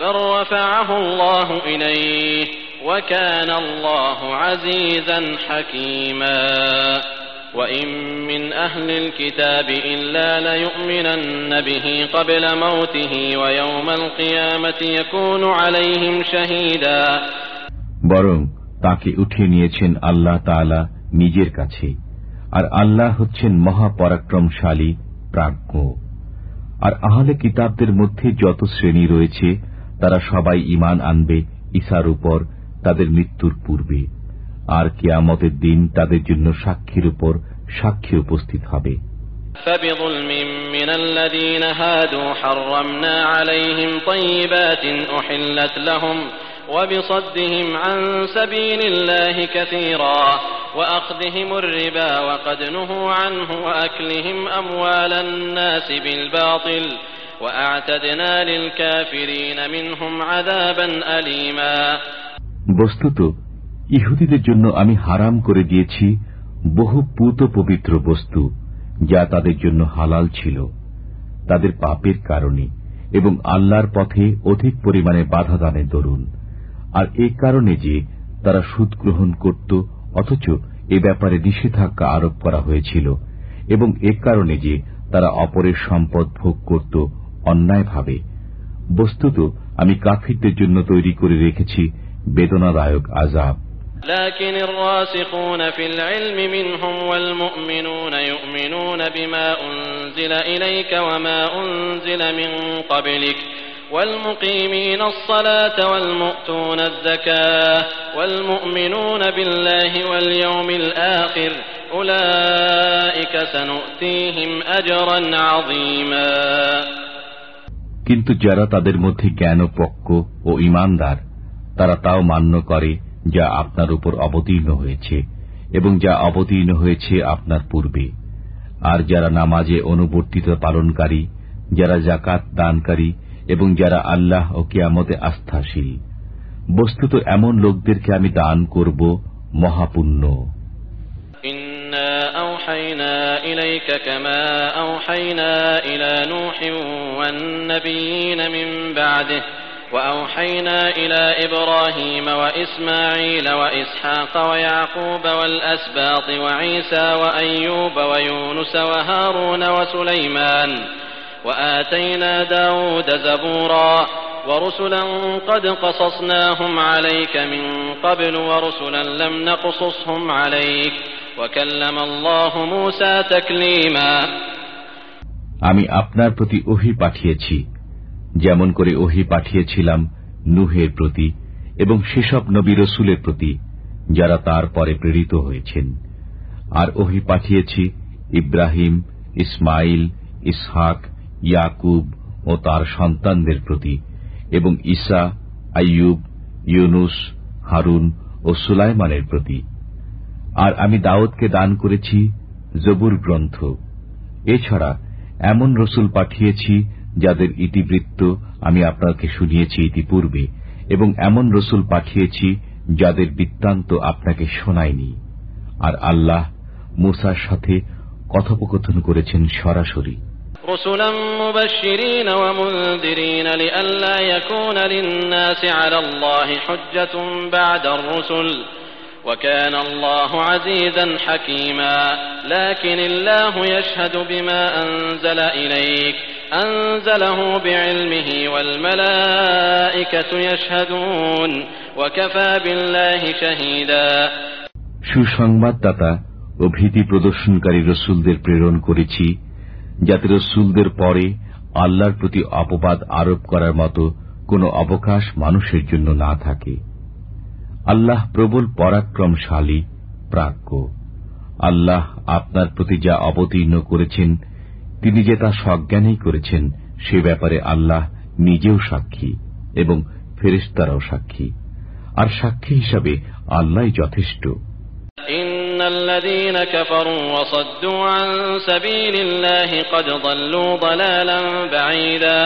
بل رفعه الله إليه وكان الله عزيزا حكيما وإن من أهل الكتاب إلا ليؤمنن به قبل موته ويوم القيامة يكون عليهم شهيدا বরং তাকে উঠিয়ে নিয়েছেন আল্লাহ তাআলা নিজের কাছে আর আল্লাহ হচ্ছেন মহাপরাক্রমশালী প্রাজ্ঞ আর আহলে কিতাবদের মধ্যে যত শ্রেণী রয়েছে তারা সবাই ইমান আনবে ঈসার উপর তাদের মৃত্যুর পূর্বে আর কিয়ামতের দিন তাদের জন্য সাক্ষীর উপর সাক্ষী উপস্থিত হবে وبصدهم عن سبيل الله كثيرا وأخذهم الربا وقد نهوا عنه وأكلهم أموال الناس بالباطل وأعتدنا للكافرين منهم عذابا أليما বস্তুত ইহুদিদের জন্য আমি হারাম করে দিয়েছি বহু পুত পবিত্র বস্তু, যা তাদের জন্য হালাল ছিল। তাদের পাপের কারণে এবং আল্লাহর পথে অধিক পরিমাণে বাধা দানের দরুন। আর এ কারণে যে তারা সুদ গ্রহণ করত, অথচ এ ব্যাপারে নিষেধাজ্ঞা আরোপ করা হয়েছিল এবং এ কারণে যে তারা অপরের সম্পদ ভোগ করত অন্যায়ভাবে। বস্তুত আমি কাফিরদের জন্য তৈরি করে রেখেছি বেদনাদায়ক আজাব لكن الراسخون في العلم منهم والمؤمنون يؤمنون بما أنزل إليك وما أنزل من قبلك والمقيمين الصلاة والمؤتون الزكاة والمؤمنون بالله واليوم الآخر أولئك سنؤتيهم أجرا عظيما কিন্তু যারা তাদের মধ্যে জ্ঞানপক্ষ ও ইমানদার তারা তাও মান্য করে যা আপনার উপর অবতীর্ণ হয়েছে এবং যা অবতীর্ণ হয়েছে আপনার পূর্বে আর যারা নামাজে অনুবর্তিত পালনকারী যারা জাকাত দানকারী এবং যারা আল্লাহ ও কিয়ামতে আস্থাশীল বস্তুত এমন লোকদেরকে আমি দান করব মহাপুণ্য إنا أوحينا إليك كما أوحينا إلى نوح والنبيين من بعده وأوحينا إلى إبراهيم وإسماعيل وإسحاق ويعقوب والأسباط وعيسى وأيوب ويونس وهارون وسليمان وآتينا داود زبورا ورسلا قد قصصناهم عليك من قبل ورسلا لم نقصصهم عليك وكلم الله موسى تكليما আমি আপনার প্রতি ওহি পাঠিয়েছি যেমন করে ওহি পাঠিয়েছিলাম নুহের প্রতি এবং সেসব নবী রসুলের প্রতি, যারা তার পরে প্রেরিত হয়েছেন। আর ওহি পাঠিয়েছি ইব্রাহিম, ইসমাইল, ইসহাক, ইয়াকুব ও তার সন্তানদের প্রতি এবং ঈসা, আইয়ুব, ইউনুস, হারুন ও সুলাইমানের প্রতি। আর আমি দাউদকে দান করেছি জবুর গ্রন্থ। এছাড়া এমন রসুল পাঠিয়েছি যাদের ইতিবৃত্ত আমি আপনাকে শুনিয়েছি ইতিপূর্বে এবং এমন রসুল পাঠিয়েছি যাদের বৃত্তান্ত আপনাকে শোনায়নি আর আল্লাহ মুসার সাথে কথোপকথন করেছেন সরাসরি رسلا مبشرين ومنذرين لئلا يكون للناس على الله حجة بعد الرسل وكان الله عزيزا حكيما لكن الله يشهد بما أنزل إليك أنزله بعلمه والملائكة يشهدون وكفى بالله شهيدا সুসংবাদদাতা ও ভীতি প্রদর্শনকারী রসুলদের প্রেরণ করেছি যাতে রসুলদের পরে আল্লাহর প্রতি অপবাদ আরোপ করার মতো কোনো অবকাশ মানুষের জন্য না থাকে আল্লাহ প্রবল পরাক্রমশালী প্রাজ্ঞ আল্লাহ আপনার প্রতি যা অবতীর্ণ করেছেন তিনি যে তা সজ্ঞানেই করেছেন সে ব্যাপারে আল্লাহ নিজেও সাক্ষী এবং ফেরেস্তারাও সাক্ষী আর সাক্ষী হিসাবে আল্লাহ যথেষ্ট إن الذين كفروا وصدوا عن سبيل الله قد ضلوا ضلالا بعيدا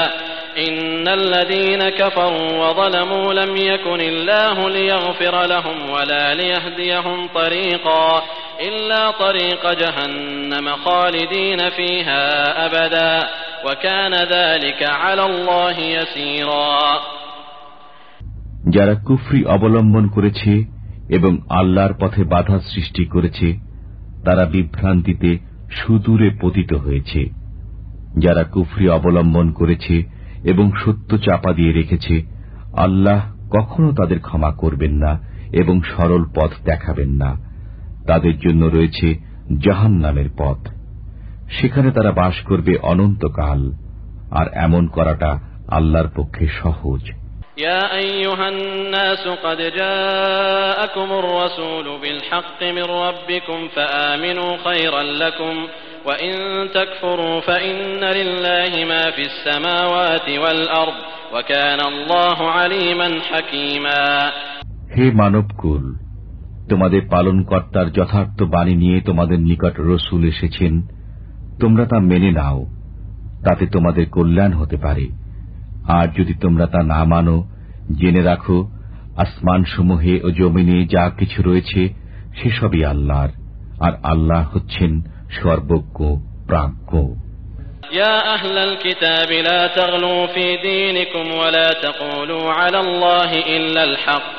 إن الذين كفروا وظلموا لم يكن الله ليغفر لهم ولا ليهديهم طريقا إلا طريق جهنم خالدين فيها أبدا وكان ذلك على الله يسيرا যারা কুফরি অবলম্বন করেছে এবং আল্লাহর পথে বাধা সৃষ্টি করেছে তারা বিভ্রান্তিতে সুদূরে পতিত হয়েছে যারা কুফরি অবলম্বন করেছে এবং সত্য চাপা দিয়ে রেখেছে আল্লাহ কখনো তাদের ক্ষমা করবেন না এবং সরল পথ দেখাবেন না তাদের জন্য রয়েছে জাহান নামের পথ সেখানে তারা বাস করবে অনন্তকাল আর এমন করাটা আল্লাহর পক্ষে সহজ يا أيها الناس قد جاءكم الرسول بالحق من ربكم فآمنوا خيرا لكم وإن تكفروا فإن لله ما في السماوات والأرض وكان الله عليما حكيما হে মানবকুল তোমাদের পালনকর্তার যথার্থ বাণী নিয়ে তোমাদের নিকট রসুল এসেছেন তোমরা তা মেনে নাও তাতে তোমাদের কল্যাণ হতে পারে আর যদি তোমরা তা না মানো জেনে রাখো আসমানসমূহে ও জমিনে যা কিছু রয়েছে সেসবই আল্লাহর আর আল্লাহ হচ্ছেন সর্বজ্ঞ প্রাজ্ঞ يا أهل الكتاب لا تغلوا في دينكم ولا تقولوا على الله إلا الحق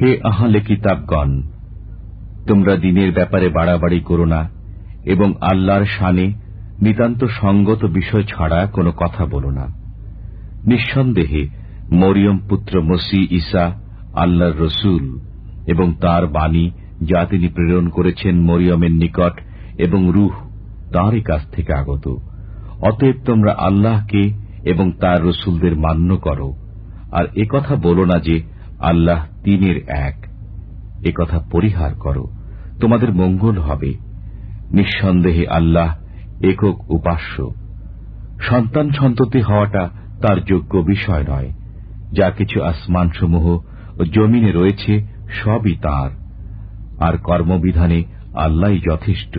হে আহলে কিতাবগণ, তোমরা দিনের ব্যাপারে বাড়াবাড়ি করো না এবং আল্লাহর শানে নিতান্ত সঙ্গত বিষয় ছাড়া কোনো কথা বলো না। নিঃসন্দেহে মরিয়ম পুত্র মসি ইসা আল্লাহর রসুল এবং তার বাণী যা তিনি প্রেরণ করেছেন মরিয়মের নিকট এবং রুহ তাঁরই কাছ থেকে আগত। অতএব তোমরা আল্লাহকে এবং তার রসুলদের মান্য করো। আর একথা বলো না যে আল্লাহ তিনের এক। একথা পরিহার করো। তোমাদের মঙ্গল হবে। নিঃসন্দেহে আল্লাহ একক উপাস্য। সন্তান সন্ততি হওয়াটা তার যোগ্য বিষয় নয়। যা কিছু আসমানসমূহ ও জমিনে রয়েছে সবই তার। আর কর্মবিধানে আল্লাহ যথেষ্ট।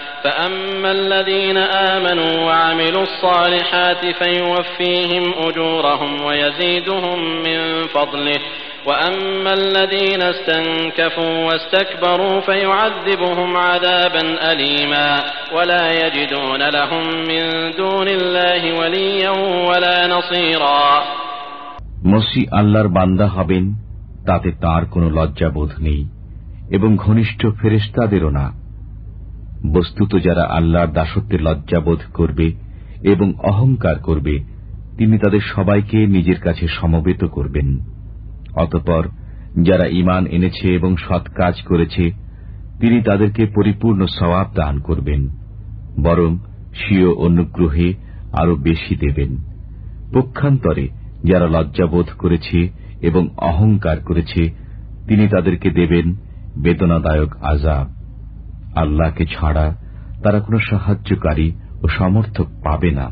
فأما الذين آمنوا وعملوا الصالحات فيوفيهم أجورهم ويزيدهم من فضله وأما الذين استنكفوا واستكبروا فيعذبهم عذابا أليما ولا يجدون لهم من دون الله وليا ولا نصيرا মসি আল্লাহর বান্দা হবেন তাতে তার কোনো লজ্জাবোধ নেই এবং ঘনিষ্ঠ ফেরেস্তাদেরও না বস্তুত যারা আল্লাহর দাসত্বের লজ্জাবোধ করবে এবং অহংকার করবে, তিনি তাদের সবাইকে নিজের কাছে সমবেত করবেন। অতপর যারা ইমান এনেছে এবং সৎ কাজ করেছে, তিনি তাদেরকে পরিপূর্ণ সওয়াব দান করবেন, বরং স্বীয় অনুগ্রহে আরও বেশি দেবেন। পক্ষান্তরে যারা লজ্জাবোধ করেছে এবং অহংকার করেছে, তিনি তাদেরকে দেবেন বেদনাদায়ক আজাব আল্লাহকে ছাড়া তারা কোনো সাহায্যকারী ও সমর্থক পাবে না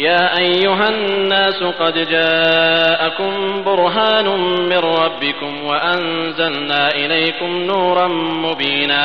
يا أيها الناس قد جاءكم برهان من ربكم وأنزلنا إليكم نورا مبينا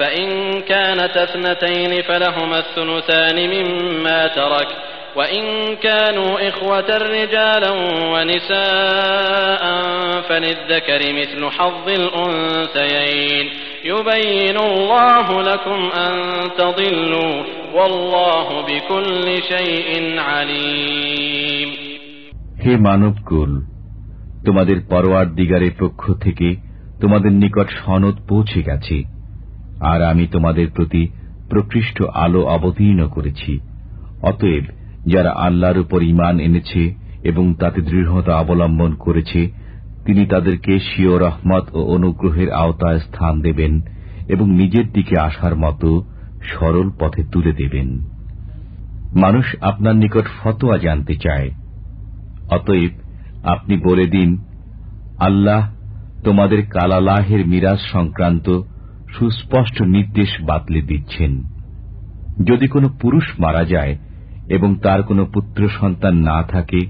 فإن كانت اثنتين فلهما الثلثان مما ترك وإن كانوا إخوة رجالا ونساء فللذكر مثل حظ الأنثيين يبين الله لكم أن تضلوا والله بكل شيء عليم হে মানবকুল তোমাদের পরোয়ার দিগারের পক্ষ থেকে তোমাদের নিকট সনদ পৌঁছে গেছে আর আমি তোমাদের প্রতি প্রকৃষ্ট আলো অবতীর্ণ করেছি। অতএব যারা আল্লাহর উপর ইমান এনেছে এবং তাতে দৃঢ়তা অবলম্বন করেছে, তিনি তাদেরকে শিও রহমত ও অনুগ্রহের আওতায় স্থান দেবেন এবং নিজের দিকে আসার মতো সরল পথে তুলে দেবেন। মানুষ আপনার নিকট ফতোয়া জানতে চায়। অতএব আপনি বলে দিন, আল্লাহ তোমাদের কালালাহের মিরাজ সংক্রান্ত সুস্পষ্ট নির্দেশ বাতলে দিচ্ছেন। যদি কোনো পুরুষ মারা যায় এবং তার কোনো পুত্র সন্তান না থাকে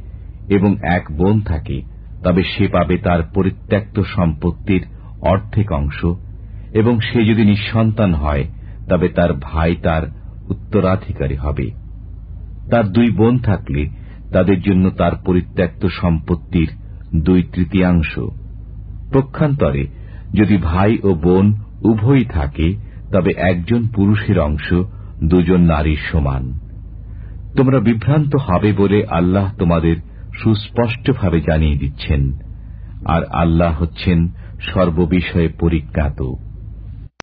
এবং এক বোন থাকে, তবে সে পাবে তার পরিত্যক্ত সম্পত্তির অর্ধেক অংশ, এবং সে যদি নিঃসন্তান হয়, তবে তার ভাই তার উত্তরাধিকারী হবে। তার দুই বোন থাকলে তাদের জন্য তার পরিত্যক্ত সম্পত্তির দুই তৃতীয়াংশ। পক্ষান্তরে যদি ভাই ও বোন উভয়ই থাকে, তবে একজন পুরুষের অংশ, দুজন নারীর সমান। তোমরা বিভ্রান্ত হবে বলে আল্লাহ তোমাদের সুস্পষ্টভাবে জানিয়ে দিচ্ছেন, আর আল্লাহ হচ্ছেন সর্ববিষয়ে পরিজ্ঞাত।